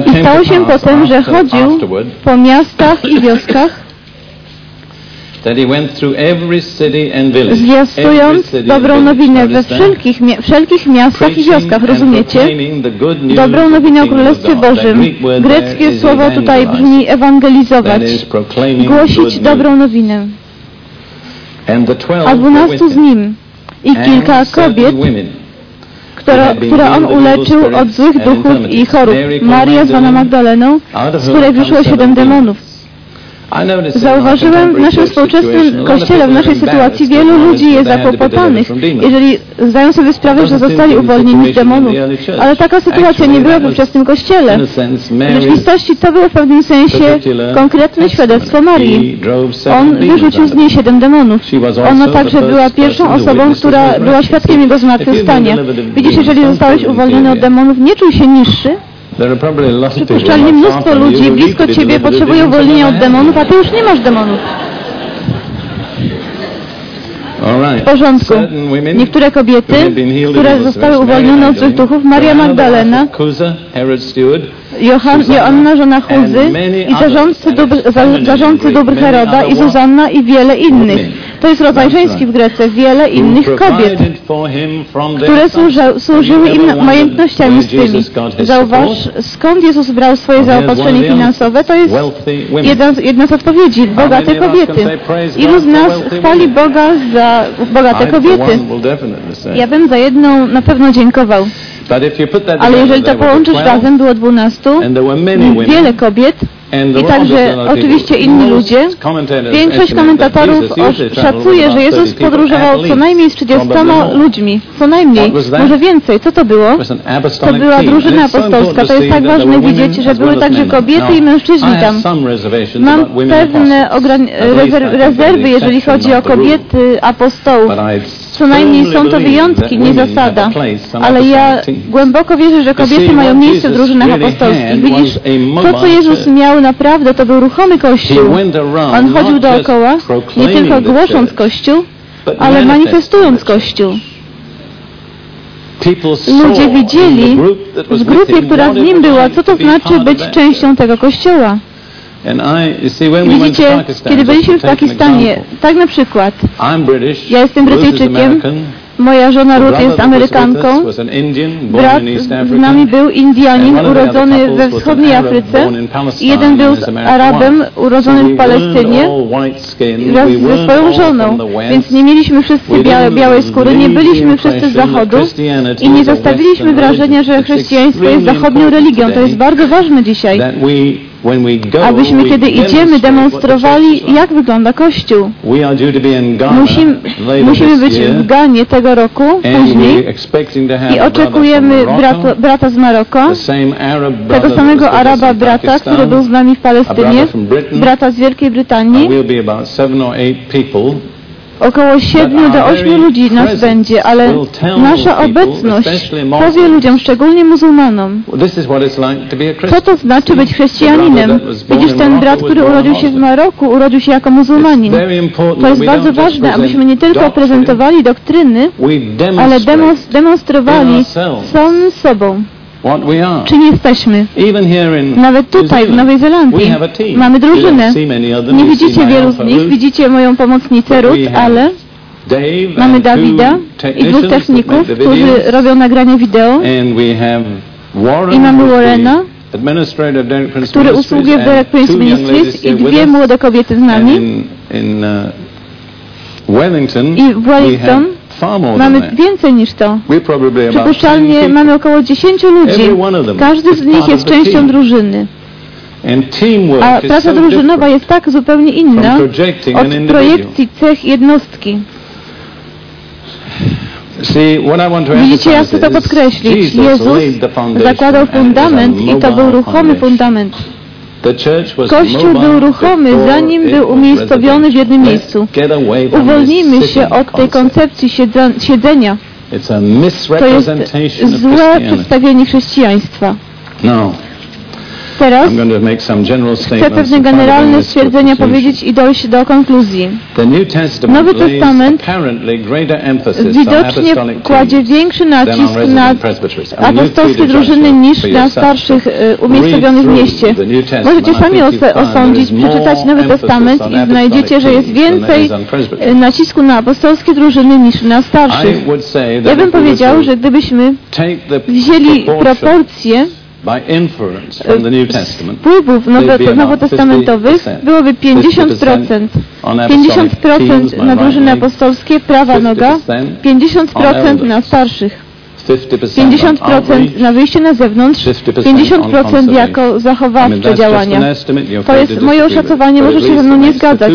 I stało się potem, że chodził po miastach i wioskach, zwiastując dobrą nowinę we wszelkich, wszelkich miastach i wioskach, rozumiecie? Dobrą nowinę o Królestwie Bożym. Greckie słowo tutaj brzmi ewangelizować, głosić dobrą nowinę. A dwunastu z nim i kilka kobiet, które, które on uleczył od złych duchów i chorób. Maria zwana Magdaleną, z której wyszło siedem demonów. I noticed in our Zauważyłem w naszym współczesnym kościele, w naszej sytuacji wielu ludzi jest zakłopotanych, jeżeli zdają sobie sprawę, że zostali uwolnieni z demonów. Ale taka sytuacja nie była w ówczesnym kościele. W rzeczywistości to było w pewnym sensie konkretne świadectwo Marii. On wyrzucił z niej siedem demonów. Ona także była pierwszą osobą, która była świadkiem Jego zmartwychwstania. Widzisz, jeżeli zostałeś uwolniony od demonów, nie czuj się niższy. Przypuszczalnie mnóstwo ludzi blisko Ciebie potrzebuje uwolnienia od demonów, a. Ty już nie masz demonów. W porządku. Niektóre kobiety, które zostały uwolnione od złych duchów, Maria Magdalena, Johan, Joanna, żona many i zarządcy dóbr, za, zarządcy dóbr Heroda i? Zuzanna i wiele innych. To jest rodzaj żeński w Grece, wiele innych kobiet, które służy, służyły im majątnościami swymi. Zauważ, skąd Jezus brał swoje zaopatrzenie finansowe, to jest jedna, z- jedna z odpowiedzi, bogate kobiety. can say, "Praise Ilu z nas chwali women"? Boga za bogate kobiety? Ja bym za jedną na pewno dziękował. Ale jeżeli to połączysz 12, razem, było dwunastu, and there were many women wiele kobiet, i także oczywiście inni ludzie. Większość komentatorów szacuje, że Jezus podróżował co najmniej z 30 ludźmi. Co najmniej, może więcej. Co to było? To była drużyna apostolska. To jest tak ważne widzieć, że były także kobiety i mężczyźni tam. Mam pewne rezerwy, jeżeli chodzi o kobiety apostołów. Co najmniej są to wyjątki, nie zasada. Ale ja głęboko wierzę, że kobiety mają miejsce w drużynach apostolskich. Widzisz, to co Jezus miał naprawdę, to był ruchomy Kościół. On chodził dookoła, nie tylko głosząc Kościół, ale manifestując Kościół. Ludzie widzieli w grupie, która z nim była, co to znaczy być częścią tego Kościoła. Widzicie, kiedy byliśmy w Pakistanie, tak na przykład, ja jestem Brytyjczykiem, moja żona Ruth jest Amerykanką, brat z nami był Indianin urodzony we wschodniej Afryce. i jeden był z Arabem urodzonym w Palestynie. wraz ze swoją żoną, więc nie mieliśmy wszyscy białe, białej skóry, nie byliśmy wszyscy z zachodu i nie zostawiliśmy wrażenia, że chrześcijaństwo jest zachodnią religią. To jest bardzo ważne dzisiaj abyśmy kiedy idziemy demonstrowali, jak wygląda Kościół. Musimy, musimy być w Ganie tego roku, później. i oczekujemy brata, brata z Maroko, tego samego Araba brata, który był z nami w Palestynie, brata z Wielkiej Brytanii Około 7 do 8 ludzi nas będzie, ale nasza obecność powie ludziom, szczególnie muzułmanom, co to znaczy być chrześcijaninem. Widzisz, ten brat, który urodził się w Maroku, urodził się jako muzułmanin. To jest bardzo ważne, abyśmy nie tylko prezentowali doktryny, ale demonstrowali samym sobą. Czym jesteśmy? Nawet tutaj, w Nowej Zelandii, mamy drużynę. Nie widzicie wielu z nich, widzicie moją pomocnicę Ruth, ale mamy Dawida i dwóch techników, którzy robią nagranie wideo. I mamy Warrena, który usługuje w Derek Prince Ministries i dwie młode kobiety z nami. I w Wellington Mamy więcej niż to. Przypuszczalnie mamy około 10 ludzi. Każdy z nich jest częścią drużyny. A praca drużynowa jest tak zupełnie inna od projekcji cech jednostki. Widzicie, ja chcę to podkreślić. Jezus zakładał fundament i to był ruchomy fundament. Kościół był ruchomy, zanim był umiejscowiony w jednym miejscu. Uwolnijmy się od tej koncepcji siedzenia. To jest złe przedstawienie chrześcijaństwa. Teraz chcę pewne generalne stwierdzenia powiedzieć i dojść do konkluzji. Nowy Testament widocznie kładzie większy nacisk na apostolskie drużyny niż na starszych e, umiejscowionych w mieście. Możecie sami osądzić, przeczytać Nowy Testament i znajdziecie, że jest więcej e, nacisku na apostolskie drużyny niż na starszych. Ja bym powiedział, że gdybyśmy wzięli proporcje wpływów nowotestamentowych byłoby 50%. 50% na drużyny apostolskie, prawa noga, 50% na starszych. 50% na wyjście na zewnątrz, 50% jako zachowawcze działania. To jest moje oszacowanie, może się ze mną nie zgadzać,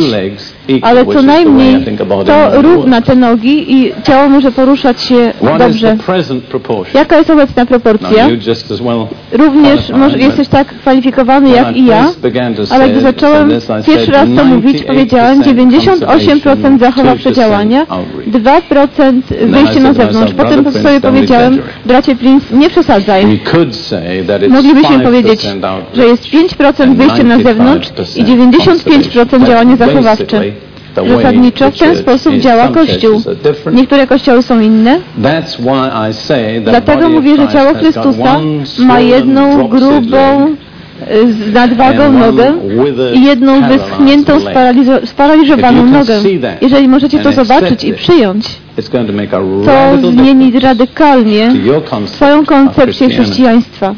ale co najmniej to równa te nogi i ciało może poruszać się dobrze. Jaka jest obecna proporcja? Również może jesteś tak kwalifikowany jak i ja, ale gdy zacząłem pierwszy raz to mówić, powiedziałem 98% zachowawcze działania, 2% wyjście na zewnątrz. Potem sobie powiedziałem, bracie Prince, nie przesadzaj. Moglibyśmy powiedzieć, że jest 5% wyjście na zewnątrz i 95% działanie zachowawcze. Zasadniczo w ten sposób działa Kościół. Niektóre kościoły są inne. Dlatego mówię, że ciało Chrystusa ma jedną grubą z nadwagą nogę i jedną wyschniętą, sparaliżowaną nogę. Jeżeli możecie to zobaczyć i przyjąć, to zmieni radykalnie Twoją koncepcję chrześcijaństwa.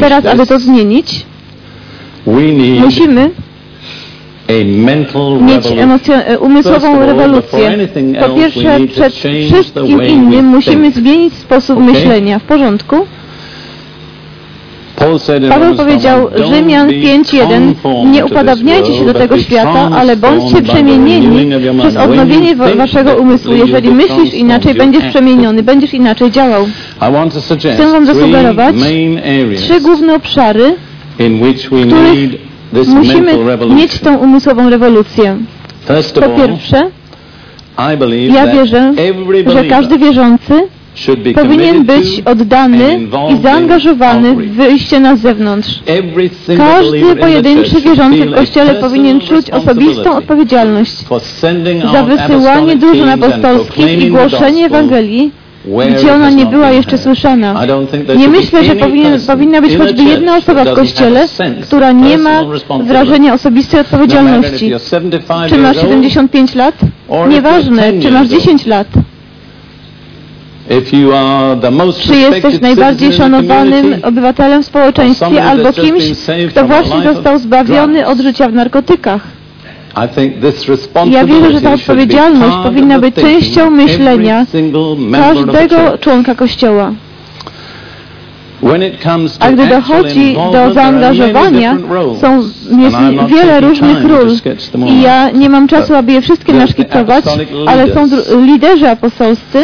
Teraz, aby to zmienić, musimy mieć e, umysłową rewolucję. Po pierwsze, przed wszystkim innym musimy zmienić sposób myślenia. W porządku? Paweł powiedział 5:1, Rzymian "Don't be 5.1 conformed Nie upodabniajcie się do tego świata, ale bądźcie przemienieni renewing of your mind." przez odnowienie waszego umysłu. Jeżeli myślisz inaczej, będziesz przemieniony, będziesz inaczej działał. Chcę wam zasugerować Trzy główne obszary których need this musimy mieć tą umysłową rewolucję. Po pierwsze, ja wierzę, że każdy wierzący powinien być oddany i zaangażowany w wyjście na zewnątrz. Każdy pojedynczy wierzący w Kościele powinien czuć osobistą odpowiedzialność za wysyłanie drużyn apostolskich i głoszenie Ewangelii, gdzie ona nie była jeszcze słyszana. Nie myślę, że powinien, powinna być choćby jedna osoba w Kościele, która nie ma wrażenia osobistej No odpowiedzialności. you're 75 Czy masz years old, 75 lat? Nieważne, you're 10 czy masz years old. 10 lat. Czy jesteś najbardziej szanowanym obywatelem w społeczeństwie albo kimś, kto właśnie został zbawiony od życia w narkotykach? Ja wierzę, że ta odpowiedzialność powinna być częścią myślenia każdego członka Kościoła. A gdy dochodzi do zaangażowania, są, wiele różnych ról. i ja nie mam czasu, aby je wszystkie naszkicować, ale są liderzy apostolscy,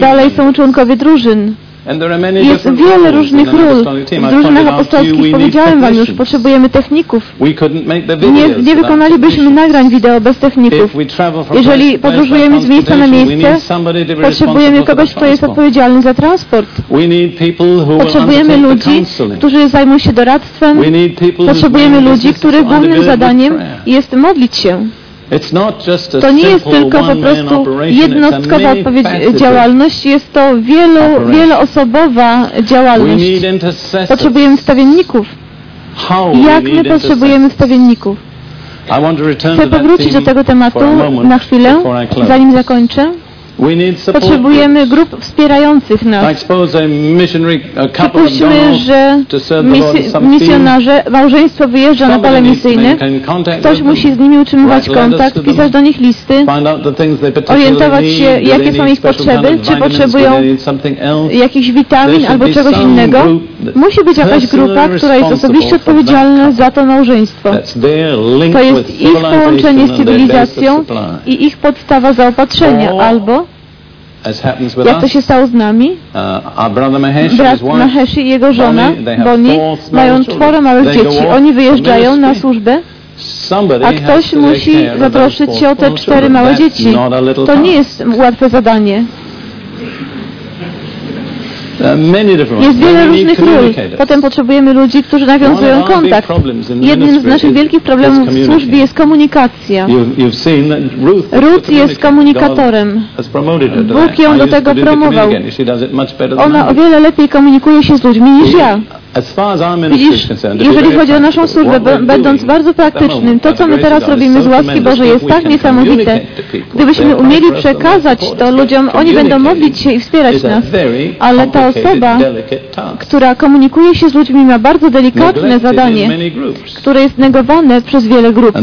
dalej są członkowie drużyn. Jest wiele różnych ról. I drużynach apostolskich powiedziałem Wam już, potrzebujemy techników. Nie, nie wykonalibyśmy nagrań wideo bez techników. Jeżeli podróżujemy z miejsca na miejsce, Potrzebujemy kogoś, kto jest odpowiedzialny za transport. Potrzebujemy ludzi, którzy zajmą się doradztwem. Potrzebujemy ludzi, których głównym zadaniem jest modlić się. To nie jest tylko po prostu jednostkowa działalność, jest to operation. wieloosobowa działalność. Potrzebujemy wstawienników. We Jak my potrzebujemy wstawienników? Return Chcę powrócić do tego tematu na chwilę, zanim zakończę. Potrzebujemy grup wspierających nas. Przypuśćmy, że misjonarze, małżeństwo wyjeżdża na pole misyjne. Ktoś musi z nimi utrzymywać kontakt, pisać do nich listy, orientować się, jakie są ich potrzeby, czy potrzebują jakichś witamin albo czegoś innego. Musi być jakaś grupa, która jest osobiście odpowiedzialna za to małżeństwo. To jest ich połączenie z cywilizacją i ich podstawa zaopatrzenia. Albo, jak to się stało z nami, uh, brat Maheshi i jego żona, Bonnie, mają czworo małych dzieci. Oni wyjeżdżają na służbę, a ktoś musi zatroszczyć się o te cztery małe dzieci. To nie jest łatwe zadanie. Jest ones. wiele różnych ról. Potem potrzebujemy ludzi, którzy nawiązują kontakt. Jednym z naszych wielkich problemów w służbie jest komunikacja. Ruth, jest komunikatorem. Bóg ją do tego promował. Ona o wiele lepiej komunikuje się z ludźmi niż ja. Widzisz, jeżeli chodzi o naszą służbę, będąc bardzo praktycznym, to co my teraz robimy z łaski Bożej jest tak niesamowite. Gdybyśmy umieli przekazać to ludziom, oni będą modlić się i wspierać nas. Ale ta osoba, która komunikuje się z ludźmi, ma bardzo delikatne zadanie, które jest negowane przez wiele grup.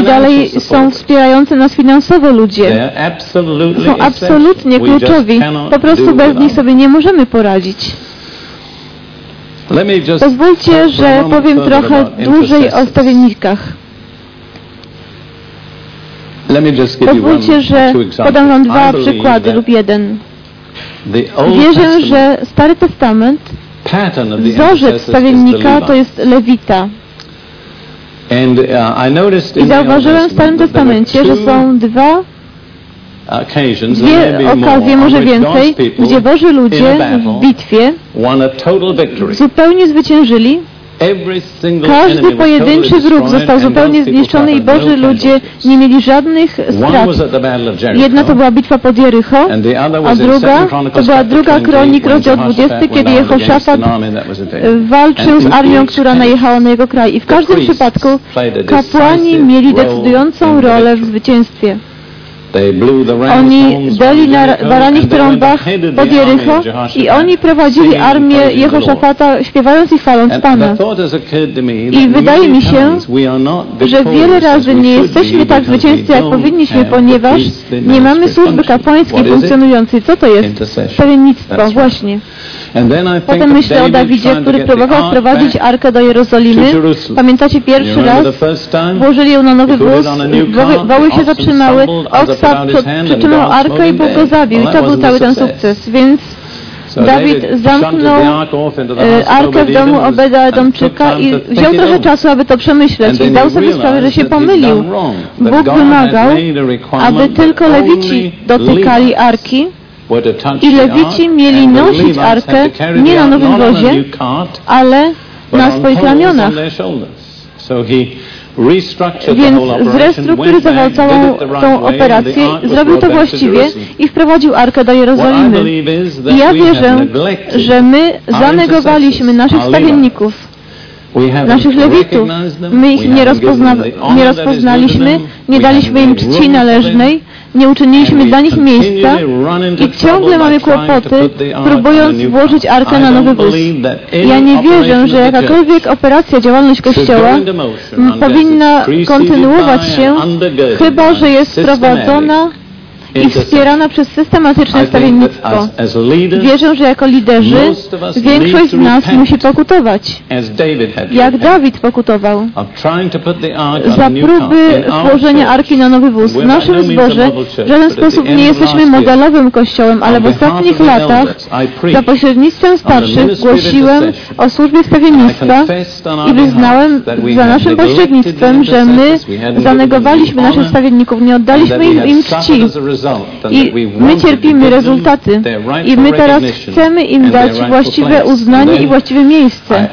I dalej są wspierający nas finansowo ludzie. Są absolutnie kluczowi. Po prostu bez nich sobie nie możemy poradzić. Pozwólcie, że powiem trochę dłużej o stawiennikach. Pozwólcie, że podam Wam dwa przykłady lub jeden. Wierzę, że Stary Testament, wzorzec stawiennika to jest Lewita. Uh, I zauważyłem w Starym Testamencie, że są dwa, dwie okazje, może więcej, gdzie Boży ludzie w bitwie zupełnie zwyciężyli. Każdy pojedynczy wróg został and zupełnie zniszczony i Boży no ludzie nie mieli żadnych strat. Jedna to była bitwa pod Jericho, a druga 2 to była druga 20, kronik, rozdział Jehoshaphat 20, went kiedy Jehoszafat walczył z armią, która najechała na jego kraj. I w każdym przypadku kapłani mieli decydującą rolę w zwycięstwie. Oni dali na baranich trąbach pod Jericho i oni prowadzili armię Jehoszafata śpiewając i chwaląc Pana. I wydaje mi się, że wiele razy nie jesteśmy tak zwycięscy, jak powinniśmy, ponieważ nie mamy służby kapłańskiej funkcjonującej. Co to jest? Stawiennictwo, właśnie. Potem myślę o Dawidzie, który próbował wprowadzić Arkę do Jerozolimy. Pamiętacie pierwszy raz? Włożyli ją na nowy wóz, woły się zatrzymały, Oksa przytrzymał Arkę i Bóg go zabił. I to był cały ten sukces. Więc Dawid zamknął e, arkę w domu Obeda Edomczyka i wziął trochę czasu, aby to przemyśleć i zdał sobie sprawę, że się pomylił. Bóg wymagał, aby tylko lewici dotykali arki i lewici mieli nosić arkę nie na nowym wozie, ale na swoich ramionach. Więc zrestrukturyzował całą tą operację, zrobił to właściwie i wprowadził Arkę do Jerozolimy. I ja wierzę, że my zanegowaliśmy naszych stawienników, naszych lewitów. My ich nie, rozpozna nie rozpoznaliśmy, nie daliśmy im czci należnej, nie uczyniliśmy dla nich miejsca i ciągle mamy kłopoty, próbując włożyć Arkę na nowy wóz. Ja nie wierzę, że jakakolwiek operacja, działalność Kościoła powinna kontynuować się, chyba że jest prowadzona i wspierana przez systematyczne stawiennictwo. Wierzę, że jako liderzy większość z nas musi pokutować, jak Dawid pokutował, za próby włożenia Arki na nowy wóz. W naszym zborze w żaden sposób nie jesteśmy modelowym kościołem, ale w ostatnich latach za pośrednictwem starszych głosiłem o służbie stawiennictwa i wyznałem za naszym pośrednictwem, że my zanegowaliśmy naszych stawienników, nie oddaliśmy im, im czci. I my cierpimy rezultaty. I my teraz chcemy im dać właściwe uznanie i właściwe miejsce.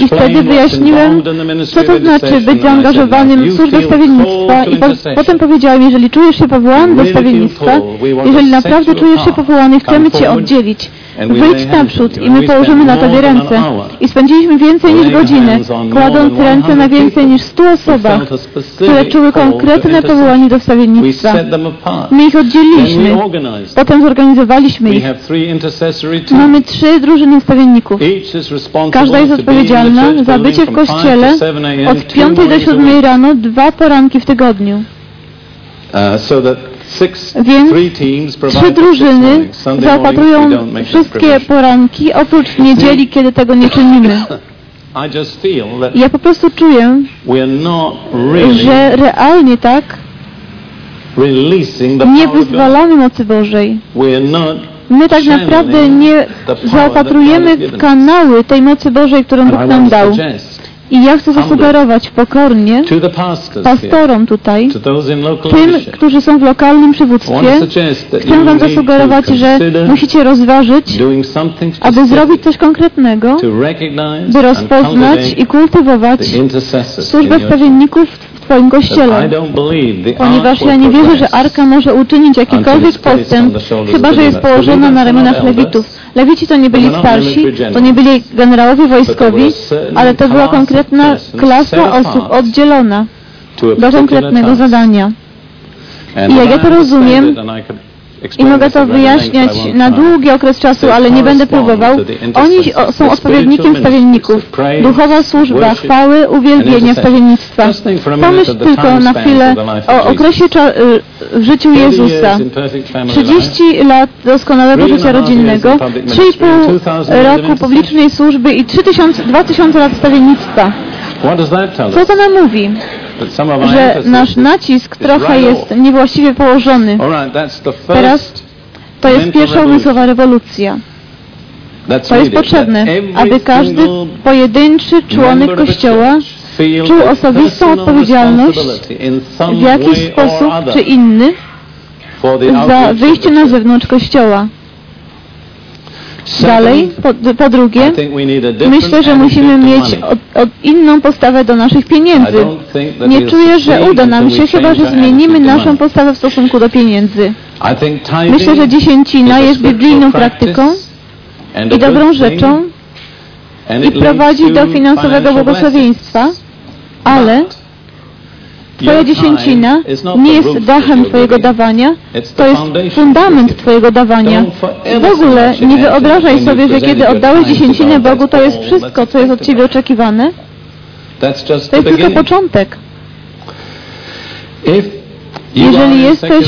I wtedy wyjaśniłem, co to znaczy być zaangażowanym w służbę stawiennictwa. I po, potem powiedziałem, jeżeli czujesz się powołany do stawiennictwa, jeżeli naprawdę czujesz się powołany, chcemy Cię oddzielić. Wyjdź naprzód i my położymy na Tobie ręce. I spędziliśmy więcej niż godzinę, kładąc ręce na więcej niż stu osobach, które czuły konkretne powołanie do stawiennictwa. My ich oddzieliliśmy. Potem zorganizowaliśmy ich. Mamy trzy drużyny stawienników. Każda jest odpowiedzialna za bycie w kościele od 5 do 7 rano, dwa poranki w tygodniu. Więc trzy drużyny zaopatrują wszystkie poranki, oprócz niedzieli, kiedy tego nie czynimy. Ja po prostu czuję, że realnie tak nie wyzwalamy mocy Bożej. My tak naprawdę nie zaopatrujemy w kanały tej mocy Bożej, którą Bóg nam dał. I ja chcę zasugerować pokornie pastorom tutaj, tym, którzy są w lokalnym przywództwie, chcę Wam zasugerować, że musicie rozważyć, aby zrobić coś konkretnego, by rozpoznać i kultywować służbę stawienników Twoim Kościele. Ponieważ ja nie wierzę, że Arka może uczynić jakikolwiek postęp, chyba że jest położona na ramionach Lewitów. Lewici to nie byli starsi, to nie byli generałowie wojskowi, ale to była konkretna klasa osób oddzielona do konkretnego zadania. I jak ja to rozumiem, i mogę to wyjaśniać na długi okres czasu, ale nie będę próbował. Oni są odpowiednikiem stawienników. Duchowa służba, chwały, uwielbienia stawiennictwa. Pomyśl tylko na chwilę o okresie y, w życiu Jezusa. 30 lat doskonałego życia rodzinnego, 3,5 roku publicznej służby i 3000, 2000 lat stawiennictwa. Co to nam mówi? Że nasz nacisk trochę jest niewłaściwie położony. Teraz to jest pierwsza umysłowa rewolucja. To jest potrzebne, aby każdy pojedynczy członek Kościoła czuł osobistą odpowiedzialność w jakiś sposób czy inny za wyjście na zewnątrz Kościoła. Dalej, po, po, drugie, myślę, że musimy mieć od, od inną postawę do naszych pieniędzy. Nie czuję, że uda nam się, chyba że zmienimy naszą postawę w stosunku do pieniędzy. Myślę, że dziesięcina jest biblijną praktyką i dobrą rzeczą i prowadzi do finansowego błogosławieństwa, ale Twoja dziesięcina nie jest dachem Twojego dawania, to jest fundament Twojego dawania. W ogóle nie wyobrażaj sobie, że kiedy oddałeś dziesięcinę Bogu, to jest wszystko, co jest od Ciebie oczekiwane. To jest tylko początek. Jeżeli jesteś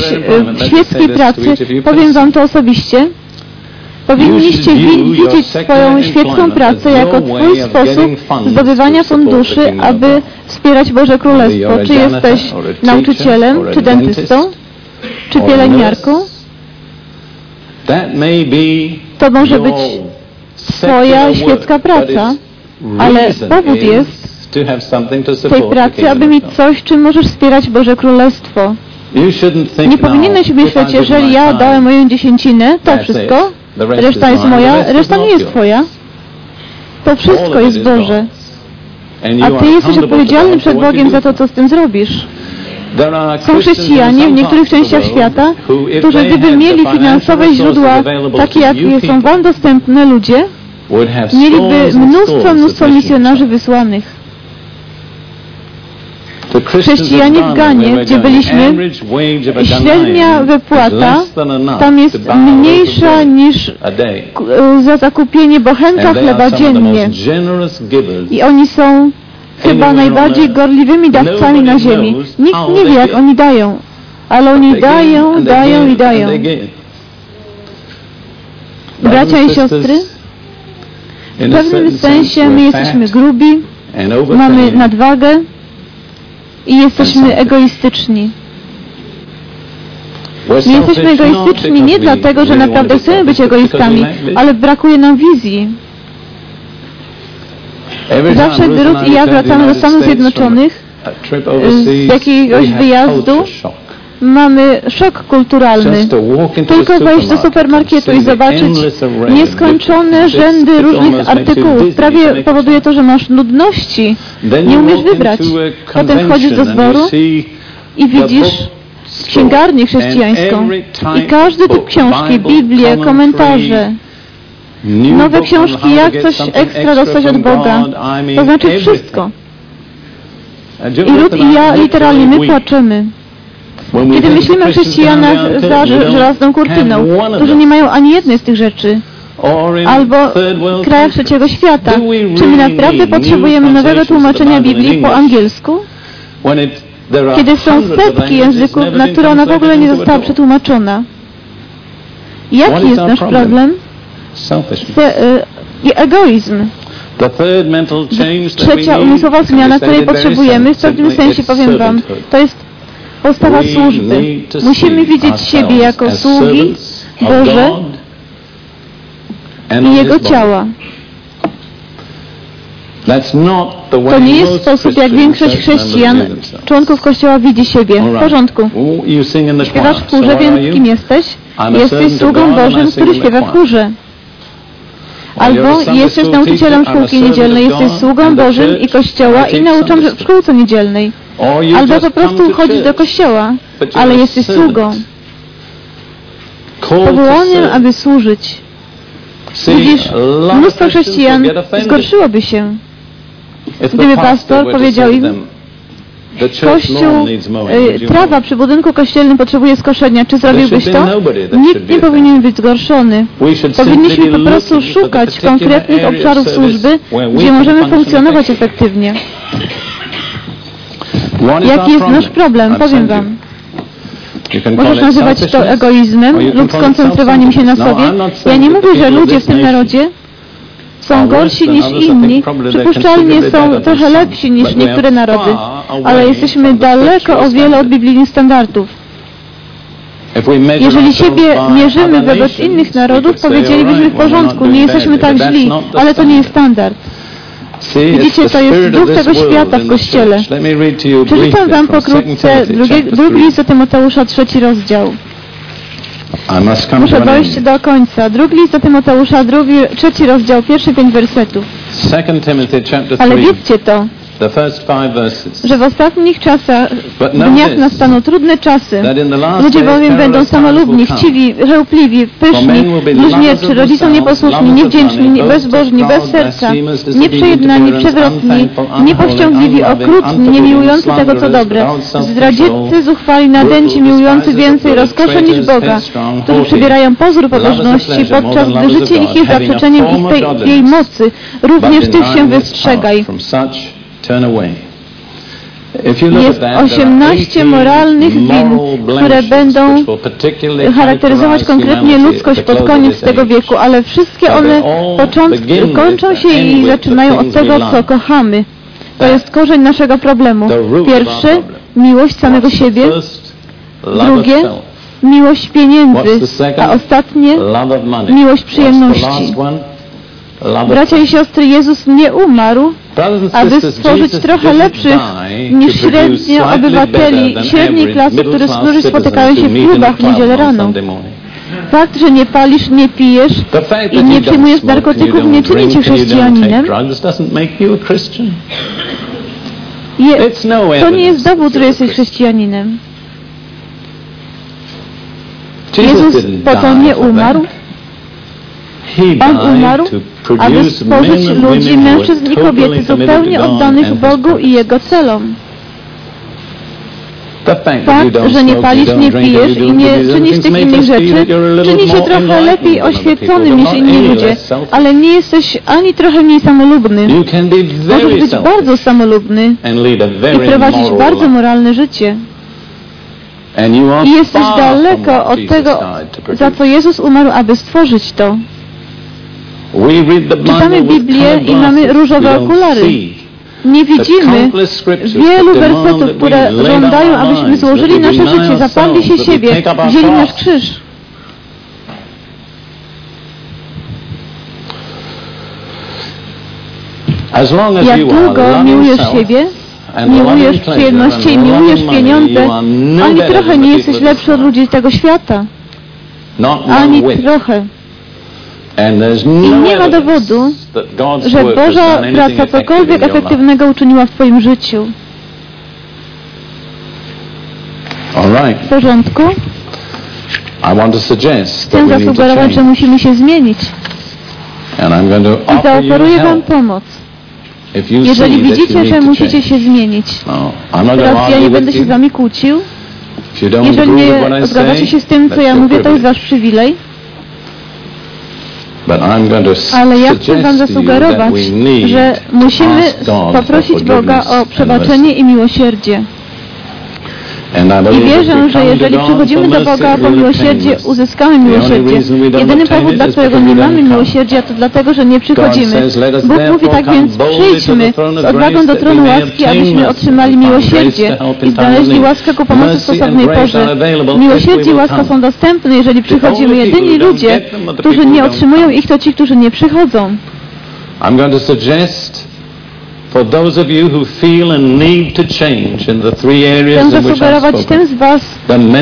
w świeckiej pracy, powiem Wam to osobiście, Powinniście widzieć swoją świecką pracę jako Twój sposób zdobywania funduszy, aby wspierać Boże Królestwo. Czy jesteś nauczycielem, czy dentystą, czy pielęgniarką? To może być Twoja świecka praca, ale powód jest tej pracy, aby mieć coś, czym możesz wspierać Boże Królestwo. Nie powinieneś myśleć, jeżeli ja dałem moją dziesięcinę, to wszystko, Reszta jest moja, reszta nie jest Twoja. To wszystko jest Boże. A Ty jesteś odpowiedzialny przed Bogiem za to, co z tym zrobisz. Są chrześcijanie w niektórych częściach świata, którzy gdyby mieli finansowe źródła takie, jakie są Wam dostępne ludzie, mieliby mnóstwo, mnóstwo misjonarzy wysłanych. Chrześcijanie w Ganie, gdzie byliśmy, średnia wypłata tam jest mniejsza niż za zakupienie bochenka chleba dziennie. I oni są chyba najbardziej gorliwymi dawcami na ziemi. Nikt nie wie, jak oni dają, ale oni dają, dają i dają. Bracia i siostry, w pewnym sensie my jesteśmy grubi, mamy nadwagę, i jesteśmy egoistyczni. Nie jesteśmy egoistyczni nie dlatego, że naprawdę chcemy być egoistami, ale brakuje nam wizji. Zawsze gdy Ruth i ja wracamy do Stanów Zjednoczonych z jakiegoś wyjazdu, mamy szok kulturalny. Tylko wejść do supermarketu i zobaczyć nieskończone rzędy różnych artykułów. Prawie powoduje to, że masz nudności. Nie umiesz wybrać. Potem wchodzisz do zboru i widzisz księgarnię chrześcijańską i każdy typ książki, Biblię, komentarze, nowe książki, jak coś ekstra dostać od Boga. To znaczy wszystko. I Ruth i ja literalnie my płaczemy. Kiedy myślimy o chrześcijanach za żelazną kurtyną, którzy nie mają ani jednej z tych rzeczy, albo w krajach trzeciego świata, czy my naprawdę potrzebujemy nowego tłumaczenia Biblii po angielsku? Kiedy są setki języków, na które ona w ogóle nie została przetłumaczona. Jaki jest nasz problem? Se, y, egoizm. Trzecia umysłowa zmiana, której potrzebujemy, w pewnym sensie powiem Wam, to jest postawa służby. Musimy widzieć siebie jako sługi Boże i Jego ciała. To nie jest sposób, jak większość chrześcijan, członków Kościoła widzi siebie. W porządku. Śpiewasz w chórze, więc kim jesteś? Jesteś sługą Bożym, który śpiewa w chórze. Albo jesteś nauczycielem szkółki niedzielnej, jesteś sługą Bożym i Kościoła i nauczam w szkółce niedzielnej. Albo po prostu chodzisz do kościoła, ale jesteś sługą. Powołaniem, aby służyć. Widzisz, mnóstwo chrześcijan zgorszyłoby się, gdyby pastor powiedział im, Kościół, y, trawa przy budynku kościelnym potrzebuje skoszenia. Czy zrobiłbyś to? Nikt nie powinien być zgorszony. Powinniśmy po prostu szukać konkretnych obszarów służby, gdzie możemy funkcjonować efektywnie. Jaki jest nasz problem? Powiem Wam. Możesz nazywać to egoizmem lub skoncentrowaniem się na sobie. Ja nie mówię, że ludzie w tym narodzie są gorsi niż inni. Przypuszczalnie są trochę lepsi niż niektóre narody, ale jesteśmy daleko o wiele od biblijnych standardów. Jeżeli siebie mierzymy wobec innych narodów, powiedzielibyśmy w porządku, nie jesteśmy tak źli, ale to nie jest standard. Widzicie, to jest duch tego świata w Kościele. Przeczytam Wam pokrótce drugi, drugi list do Tymoteusza, trzeci rozdział. Muszę dojść do końca. Drugi list do Tymoteusza, drugi, trzeci rozdział, pierwszy pięć wersetów. Ale wiedzcie to, że w ostatnich czasach, dniach nastaną trudne czasy. Ludzie bowiem będą samolubni, chciwi, żełpliwi, pyszni, bluźnierczy, rodzicom nieposłuszni, niewdzięczni, bezbożni, bez serca, nieprzejednani, przewrotni, niepościągliwi, okrutni, niemiłujący tego, co dobre, zdradzieccy, zuchwali, nadęci, miłujący więcej rozkoszy niż Boga, którzy przybierają pozór pobożności, podczas gdy życie ich jest zaprzeczeniem istej jej mocy. Również tych się wystrzegaj. Jest 18 moralnych win, które będą charakteryzować konkretnie ludzkość pod koniec tego wieku, ale wszystkie one początki, kończą się i zaczynają od tego, co kochamy. To jest korzeń naszego problemu. Pierwszy, miłość samego siebie. Drugie, miłość pieniędzy. A ostatnie, miłość przyjemności. Bracia i siostry, Jezus nie umarł, aby stworzyć trochę lepszych niż średnio obywateli średniej klasy, którzy, którzy spotykają się w klubach w niedzielę rano. Fakt, że nie palisz, nie pijesz i nie przyjmujesz narkotyków nie czyni cię chrześcijaninem. Je, to nie jest dowód, że jesteś chrześcijaninem. Jezus po to nie umarł. On umarł, aby stworzyć ludzi, mężczyzn i kobiety zupełnie oddanych Bogu i Jego celom. Fakt, że nie palisz, nie pijesz i nie czynisz tych innych rzeczy, czyni się trochę lepiej oświeconym niż inni ludzie, ale nie jesteś ani trochę mniej samolubny. Możesz być bardzo samolubny i prowadzić bardzo moralne życie. I jesteś daleko od tego, za co Jezus umarł, aby stworzyć to. Czytamy Biblię i mamy różowe okulary. Nie widzimy wielu wersetów, które żądają, abyśmy złożyli nasze życie, zapadli się siebie, wzięli nasz krzyż. Jak długo miłujesz siebie, miłujesz przyjemności i miłujesz pieniądze, ani trochę nie jesteś lepszy od ludzi tego świata. Ani trochę. I nie ma dowodu, że Boża praca cokolwiek efektywnego uczyniła w Twoim życiu. W porządku? Chcę zasugerować, że musimy się zmienić. I zaoferuję Wam pomoc. Jeżeli widzicie, że musicie się zmienić, teraz ja nie będę się z Wami kłócił. Jeżeli nie zgadzacie się z tym, co ja mówię, to jest Wasz przywilej. Ale ja chcę Wam zasugerować, że musimy poprosić Boga o przebaczenie i miłosierdzie. I wierzę, że jeżeli przychodzimy do Boga po miłosierdzie, uzyskamy miłosierdzie. Jedyny powód, dla którego nie mamy miłosierdzia, to dlatego, że nie przychodzimy. Bóg mówi tak więc, przyjdźmy z odwagą do tronu łaski, abyśmy otrzymali miłosierdzie i znaleźli łaskę ku pomocy w stosownej porze. Miłosierdzie i łaska są dostępne, jeżeli przychodzimy. Jedyni ludzie, którzy nie otrzymują ich, to ci, którzy nie przychodzą. I'm going to suggest for those of you who feel a need to change in the three areas Chcę zasugerować tym z. Was,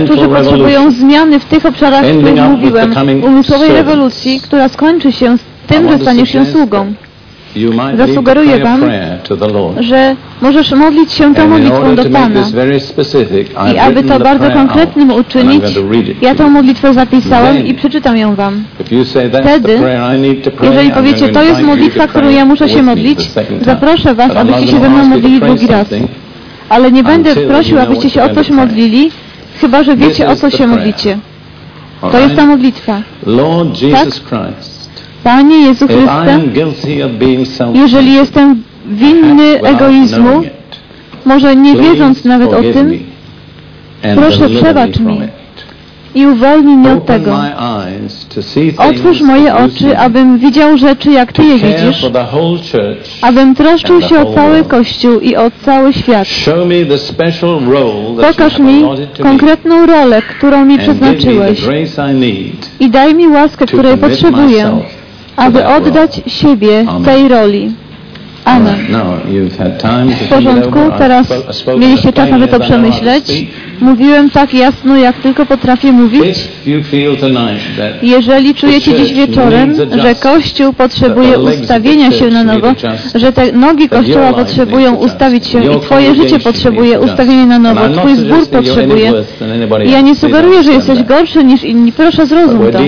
którzy potrzebują zmiany w tych obszarach, o których mówiłem, umysłowej rewolucji, która skończy się z tym, że staniesz się sługą. Zasugeruję wam, że możesz modlić się tą modlitwą do Pana. I aby to bardzo konkretnym uczynić, ja you. modlitwę zapisałem i przeczytam ją Wam. Wtedy, Jeżeli powiecie, to jest modlitwa, którą ja muszę się modlić, zaproszę Was, abyście się ze mną modlili drugi raz. Ale nie będę prosił, abyście się o coś modlili, chyba że wiecie, o co się modlicie. To jest ta modlitwa. Lord Jesus Tak? Panie Jezu Chryste, jeżeli jestem winny egoizmu, może nie wiedząc nawet o tym, proszę, przebacz mi. i uwolnij mnie od tego. Otwórz moje oczy, abym widział rzeczy, jak Ty je widzisz, abym troszczył się o cały. Kościół i o cały świat. Pokaż mi konkretną rolę, którą mi przeznaczyłeś I daj mi łaskę, której potrzebuję, aby oddać siebie tej roli. Amen. Time to W porządku, teraz mieliście as czas, aby to przemyśleć. Mówiłem tak jasno, jak tylko potrafię mówić. Jeżeli czujecie dziś wieczorem, że Kościół potrzebuje ustawienia się na nowo, że te nogi Kościoła potrzebują ustawić się i Twoje życie potrzebuje ustawienia na nowo, Twój zbór potrzebuje. Ja nie sugeruję, że jesteś gorszy niż inni, proszę zrozum to.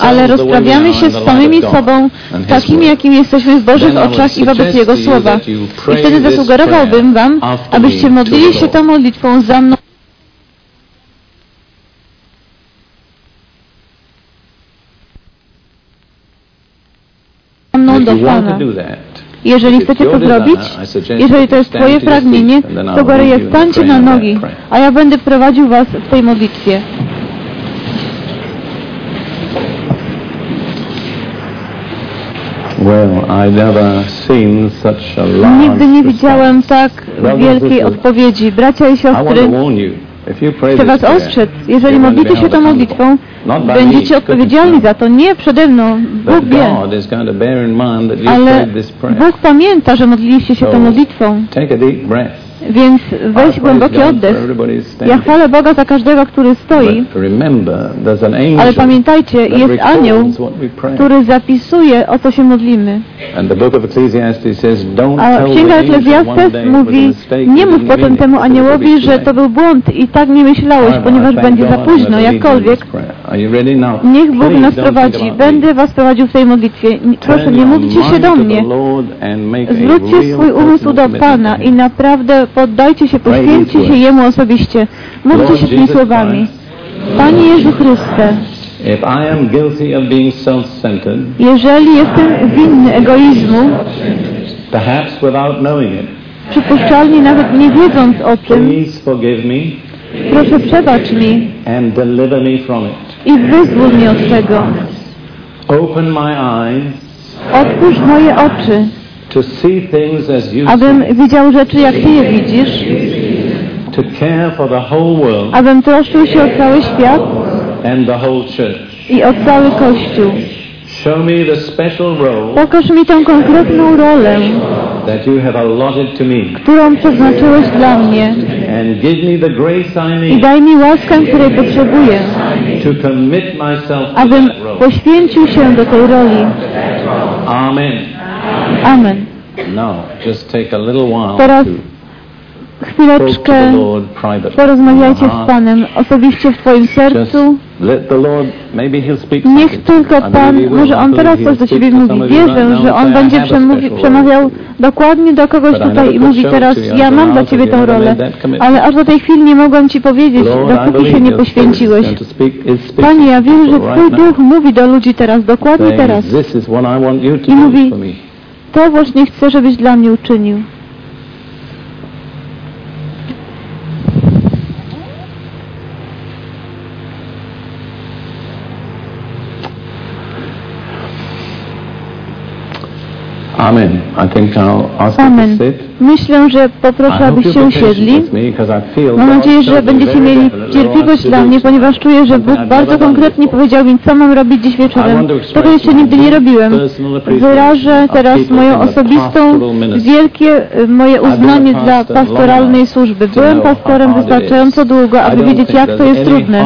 Ale rozprawiamy się z samymi sobą, takimi jakimi jesteśmy w Bożych oczach i wobec Jego Słowa. I wtedy zasugerowałbym Wam, abyście modlili się tą modlitwą za mną. mną do Pana. Jeżeli chcecie to zrobić, jeżeli to jest Twoje pragnienie, to Goreje stańcie na nogi, a ja będę prowadził Was w tej modlitwie. Well, I never seen such a large Nigdy nie widziałem tak wielkiej odpowiedzi. Bracia i siostry, chcę Was ostrzec. Jeżeli modlicie się tą modlitwą, będziecie odpowiedzialni za to. Nie przede mną. Bóg wie. Ale. Bóg pamięta, że modliliście się tą modlitwą. Więc weź głęboki oddech. Ja chwalę Boga za każdego, który stoi, ale pamiętajcie, jest anioł, który zapisuje, o co się modlimy. A Księga Eklezjastes mówi, nie mów potem temu aniołowi, że to był błąd i tak nie myślałeś, ponieważ będzie za późno, jakkolwiek. Niech Bóg nas prowadzi. Będę was prowadził w tej modlitwie. Proszę, nie módlcie się do mnie. Zwróćcie swój umysł do Pana i naprawdę poddajcie się, poświęćcie się Jemu osobiście. Lord się tymi słowami. Panie Jezu Chryste, jeżeli jestem winny egoizmu, perhaps without knowing it, przypuszczalnie nawet nie wiedząc o tym, proszę przebacz mi and deliver me from it. i wyzwól mnie od tego. Open my eyes Otwórz moje oczy, abym widział rzeczy, jak Ty je widzisz, abym troszczył się o cały świat i o cały Kościół. Pokaż mi tę konkretną rolę, którą przeznaczyłeś dla mnie I daj mi łaskę, której potrzebuję, abym poświęcił się do tej roli. Amen. Amen. Now, just take a little while Teraz chwileczkę porozmawiajcie Uh-huh. z Panem osobiście w Twoim sercu. Niech tylko Pan, może On teraz coś do Ciebie mówi. Wierzę, że On będzie przemówi, przemawiał dokładnie do kogoś tutaj i mówi teraz, ja mam dla Ciebie never rolę, ale aż do tej chwili nie mogłem Ci powiedzieć, dopóki się nie poświęciłeś. Panie, ja wiem, że Twój Duch mówi do ludzi teraz, dokładnie teraz. I mówi. To właśnie chcę, żebyś dla mnie uczynił. Amen. I think I'll ask you Amen. to sit. Myślę, że poproszę, abyście patient usiedli. Mam nadzieję, że będziecie mieli cierpliwość dla mnie, ponieważ czuję, że Bóg bardzo konkretnie powiedział mi, co mam robić dziś wieczorem. Tego jeszcze nigdy nie robiłem. Wyrażę teraz moją osobistą, wielkie y, moje uznanie dla pastoralnej służby. Byłem pastorem wystarczająco długo, aby wiedzieć, jak to jest trudne.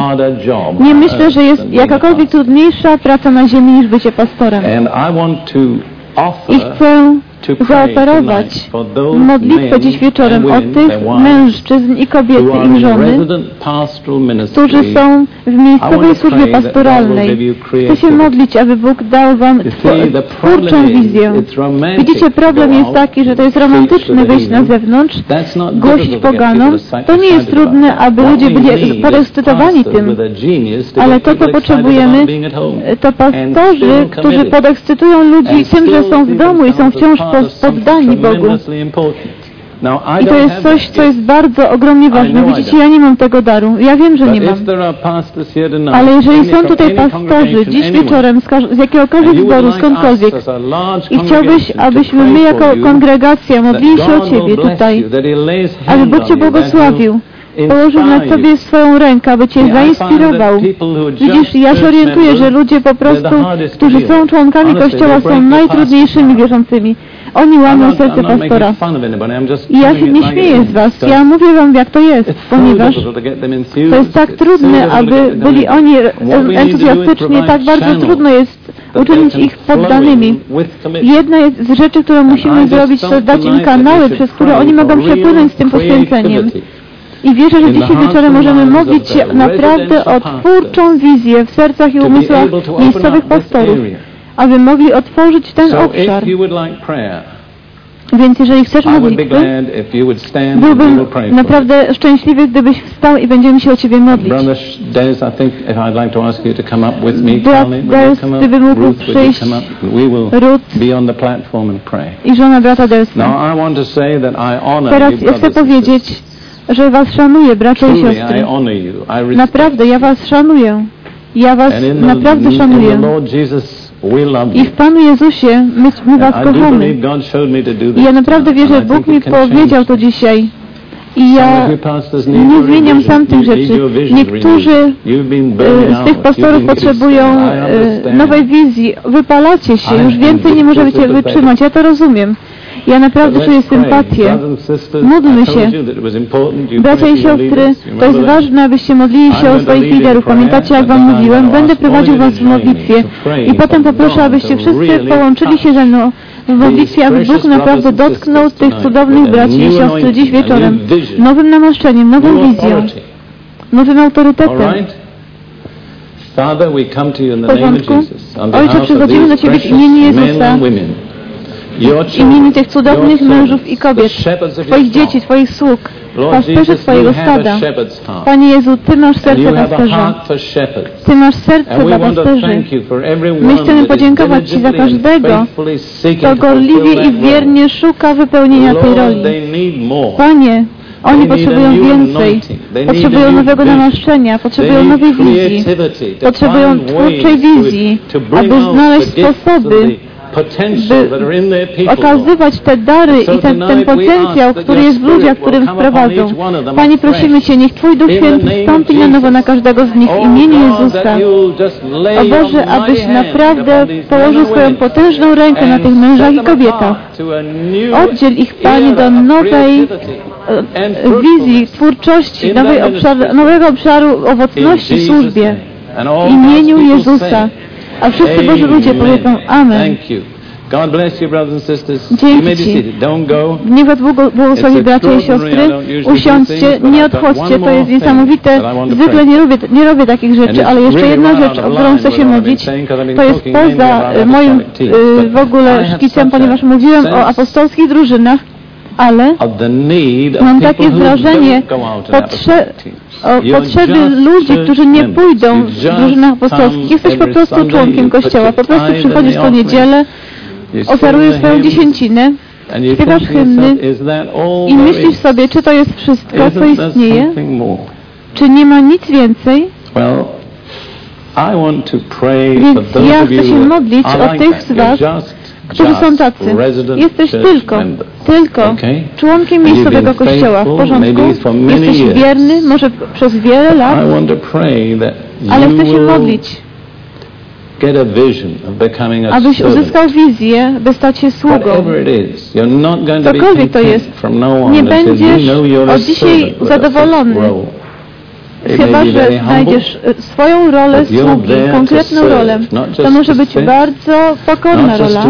Nie myślę, że jest jakakolwiek trudniejsza praca na ziemi niż bycie pastorem. I chcę zaoferować modlitwę dziś wieczorem o tych mężczyzn i kobiety i żony, którzy są w miejscowej służbie pastoralnej. Chcę się modlić, aby Bóg dał Wam twórczą wizję. Widzicie, problem jest taki, że to jest romantyczne wyjść na zewnątrz, głosić poganom. To nie jest trudne, aby ludzie byli podekscytowani tym. Ale to, co potrzebujemy, to pastorzy, którzy podekscytują ludzi tym, że są w domu i są wciąż poddani Bogu. I to jest coś, co jest bardzo ogromnie ważne. Widzicie, ja nie mam tego daru. Ja wiem, że nie mam. Ale jeżeli są tutaj pastorzy dziś wieczorem z, jakiegokolwiek zboru, skądkolwiek i chciałbyś, abyśmy my jako kongregacja modlili się o Ciebie tutaj, aby Bóg Cię błogosławił, położył na Tobie swoją rękę, aby Cię zainspirował. Widzisz, ja się orientuję, że ludzie po prostu, którzy są członkami Kościoła, są najtrudniejszymi wierzącymi. Oni łamią serce pastora. I ja się nie śmieję z was. Ja mówię wam, jak to jest, ponieważ to jest tak trudne, aby byli oni entuzjastyczni, tak bardzo trudno jest uczynić ich poddanymi. Jedna jest z rzeczy, którą musimy zrobić, to dać im kanały, przez które oni mogą przepłynąć z tym poświęceniem. I wierzę, że dzisiaj wieczorem możemy modlić się naprawdę o twórczą wizję w sercach i umysłach miejscowych pastorów, aby mogli otworzyć ten obszar. Więc jeżeli chcesz modlitwy, byłbym naprawdę szczęśliwy, gdybyś wstał i będziemy się o Ciebie modlić. Brother Des, I think if I'd like to ask you to come up with me, Brat gdyby mógł przyjść. Ruth be on the platform and pray. i żona brata Delsa. Teraz you, ja chcę powiedzieć, że Was szanuję, bracia i siostry. Naprawdę, ja Was szanuję. Ja Was naprawdę szanuję. I w Panu Jezusie my, my Was kochamy. I ja naprawdę wierzę, Bóg mi powiedział to dzisiaj. I ja nie zmieniam sam tych rzeczy. Niektórzy e, z tych pastorów potrzebują understand. nowej wizji. Wypalacie się, już więcej nie możecie wytrzymać. Ja to rozumiem. Ja naprawdę czuję sympatię. Módlmy się. Bracia i siostry, to jest ważne, abyście modlili się o swoich liderów. Pamiętacie, jak Wam mówiłem? Będę prowadził Was w modlitwie. i potem poproszę, abyście wszyscy połączyli się ze mną w modlitwie, aby Bóg naprawdę dotknął tych cudownych braci i siostry dziś wieczorem. nowym namaszczeniem, nową wizją, nowym autorytetem. W porządku? Ojcze, przychodzimy do Ciebie w imieniu Jezusa, w imieniu tych cudownych mężów i kobiet, Twoich dzieci. Twoich sług, Jesus, Twojego stada. Panie Jezu, Ty masz serce pasterza. Ty masz serce dla pasterzy. My chcemy podziękować Ci za każdego, Kto gorliwie i wiernie szuka wypełnienia tej roli. Panie, oni potrzebują więcej. Potrzebują nowego namaszczenia, potrzebują nowej wizji. Potrzebują twórczej wizji, aby znaleźć sposoby, by okazywać te dary i ten, ten potencjał, który jest w ludziach, którym them Panie, prosimy Cię, niech Twój Duch Święty wstąpi na nowo na każdego z nich w Oh imieniu Jezusa. O Boże, abyś naprawdę położył swoją potężną rękę na tych mężach i kobietach. Oddziel ich, Panie, do nowej e, and wizji, twórczości, obszar, nowego obszaru owocności w służbie. W imieniu Jezusa. A wszyscy Boży ludzie powiedzą Amen. God bless you, brothers and sisters. Dzięki you may be seated. Don't go. Niech Was Bóg błogosławi It's bracia i siostry. Usiądźcie, nie odchodźcie, to jest niesamowite. Zwykle nie robię, nie robię takich rzeczy, ale jeszcze jedna rzecz, o którą chcę się modlić. To jest poza moim but w ogóle szkicem, ponieważ mówiłem o apostolskich drużynach, ale mam takie wrażenie potrze- o potrzeby ludzi, którzy nie pójdą w drużynach apostolskich. Jesteś po prostu członkiem Kościoła, po prostu przychodzisz co niedzielę, oferujesz swoją dziesięcinę śpiewasz hymny i myślisz is? sobie, czy to jest wszystko, co istnieje, czy nie ma nic więcej. Więc ja chcę się modlić o tych z was, którzy są tacy. Jesteś tylko, tylko członkiem miejscowego kościoła. W porządku? Jesteś wierny, może przez wiele lat, ale chcę się modlić, abyś uzyskał wizję, by stać się sługą. Cokolwiek to jest, nie będziesz od dzisiaj zadowolony. Chyba, że znajdziesz e, swoją rolę sługi, konkretną rolę. To może być bardzo pokorna rola,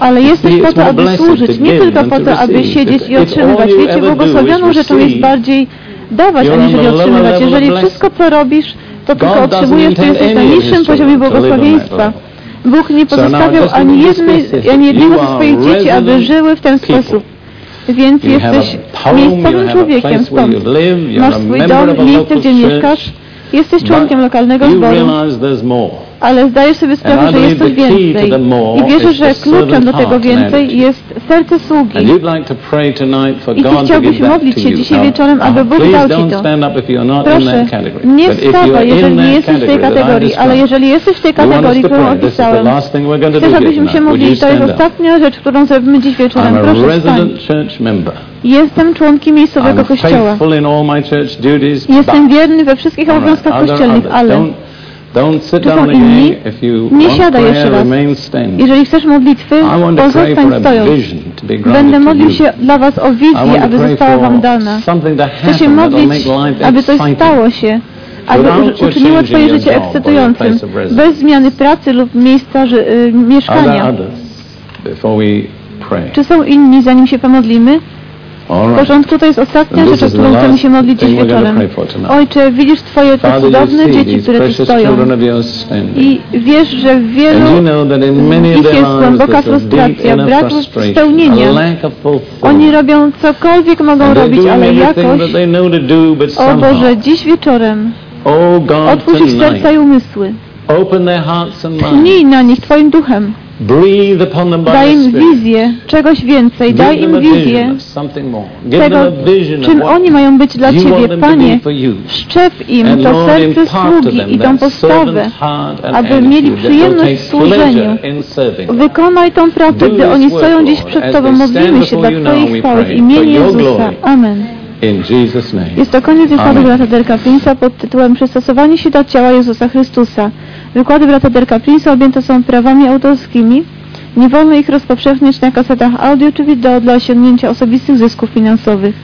ale jesteś po to, aby służyć, nie tylko po to aby siedzieć i otrzymywać. Wiecie, błogosławioną rzeczą jest bardziej dawać, aniżeli otrzymywać. Jeżeli wszystko, co robisz, to tylko otrzymujesz, to jesteś na niższym poziomie błogosławieństwa. Bóg nie pozostawiał ani, jednej, ani jednego ze swoich dzieci, aby żyły w ten sposób. Więc jesteś miejscowym człowiekiem stąd. Masz swój dom, miejsce, gdzie mieszkasz. Jesteś członkiem lokalnego zboru. Ale zdajesz sobie sprawę, że jest coś więcej. I wierzę, że kluczem do tego więcej jest serce sługi. I ty chciałbyś modlić się dzisiaj wieczorem, aby Bóg dał ci to. Proszę, nie wstawaj, jeżeli nie jesteś w tej kategorii, ale jeżeli jesteś w tej kategorii, to którą opisałem, chcę, żebyśmy się modlili. To jest ostatnia rzecz, którą zrobimy dziś wieczorem. Proszę wstań. Jestem członkiem miejscowego kościoła. Jestem wierny we wszystkich obowiązkach kościelnych, ale Down inni. again. If you Nie want siadaj jeszcze raz. Jeżeli chcesz modlitwy, pozostań stojąc. Będę modlił się dla Was o wizję, aby została Wam dana. Chcę się modlić, aby coś stało się, aby uczyniło Twoje życie ekscytującym, bez zmiany pracy lub miejsca y, mieszkania. Czy są inni, zanim się pomodlimy? W porządku, to jest ostatnia rzecz, o którą chcemy się modlić dziś wieczorem. Ojcze, widzisz Twoje te cudowne dzieci, które tu stoją. I wiesz, że w wielu ich jest głęboka frustracja, brak spełnienia. Oni robią cokolwiek mogą robić, ale jakoś... O Boże, dziś wieczorem oh otwórz ich serca i umysły. Tchnij na nich Twoim duchem. Breathe upon them by Daj im wizję czegoś więcej. Daj im wizję tego, czym oni mają być dla Ciebie. Panie, szczep im to serce sługi i tą postawę. aby mieli przyjemność w służeniu. Wykonaj tą pracę, gdy oni stoją dziś przed Tobą. Modlimy się dla we chwały w imieniu Jezusa. Amen. Jest to koniec wykładu brata Derka Prince'a pod tytułem Przystosowanie się do ciała Jezusa Chrystusa. Wykłady brata Derka Prince'a objęte są prawami autorskimi. Nie wolno ich rozpowszechniać na kasetach audio czy wideo dla osiągnięcia osobistych zysków finansowych.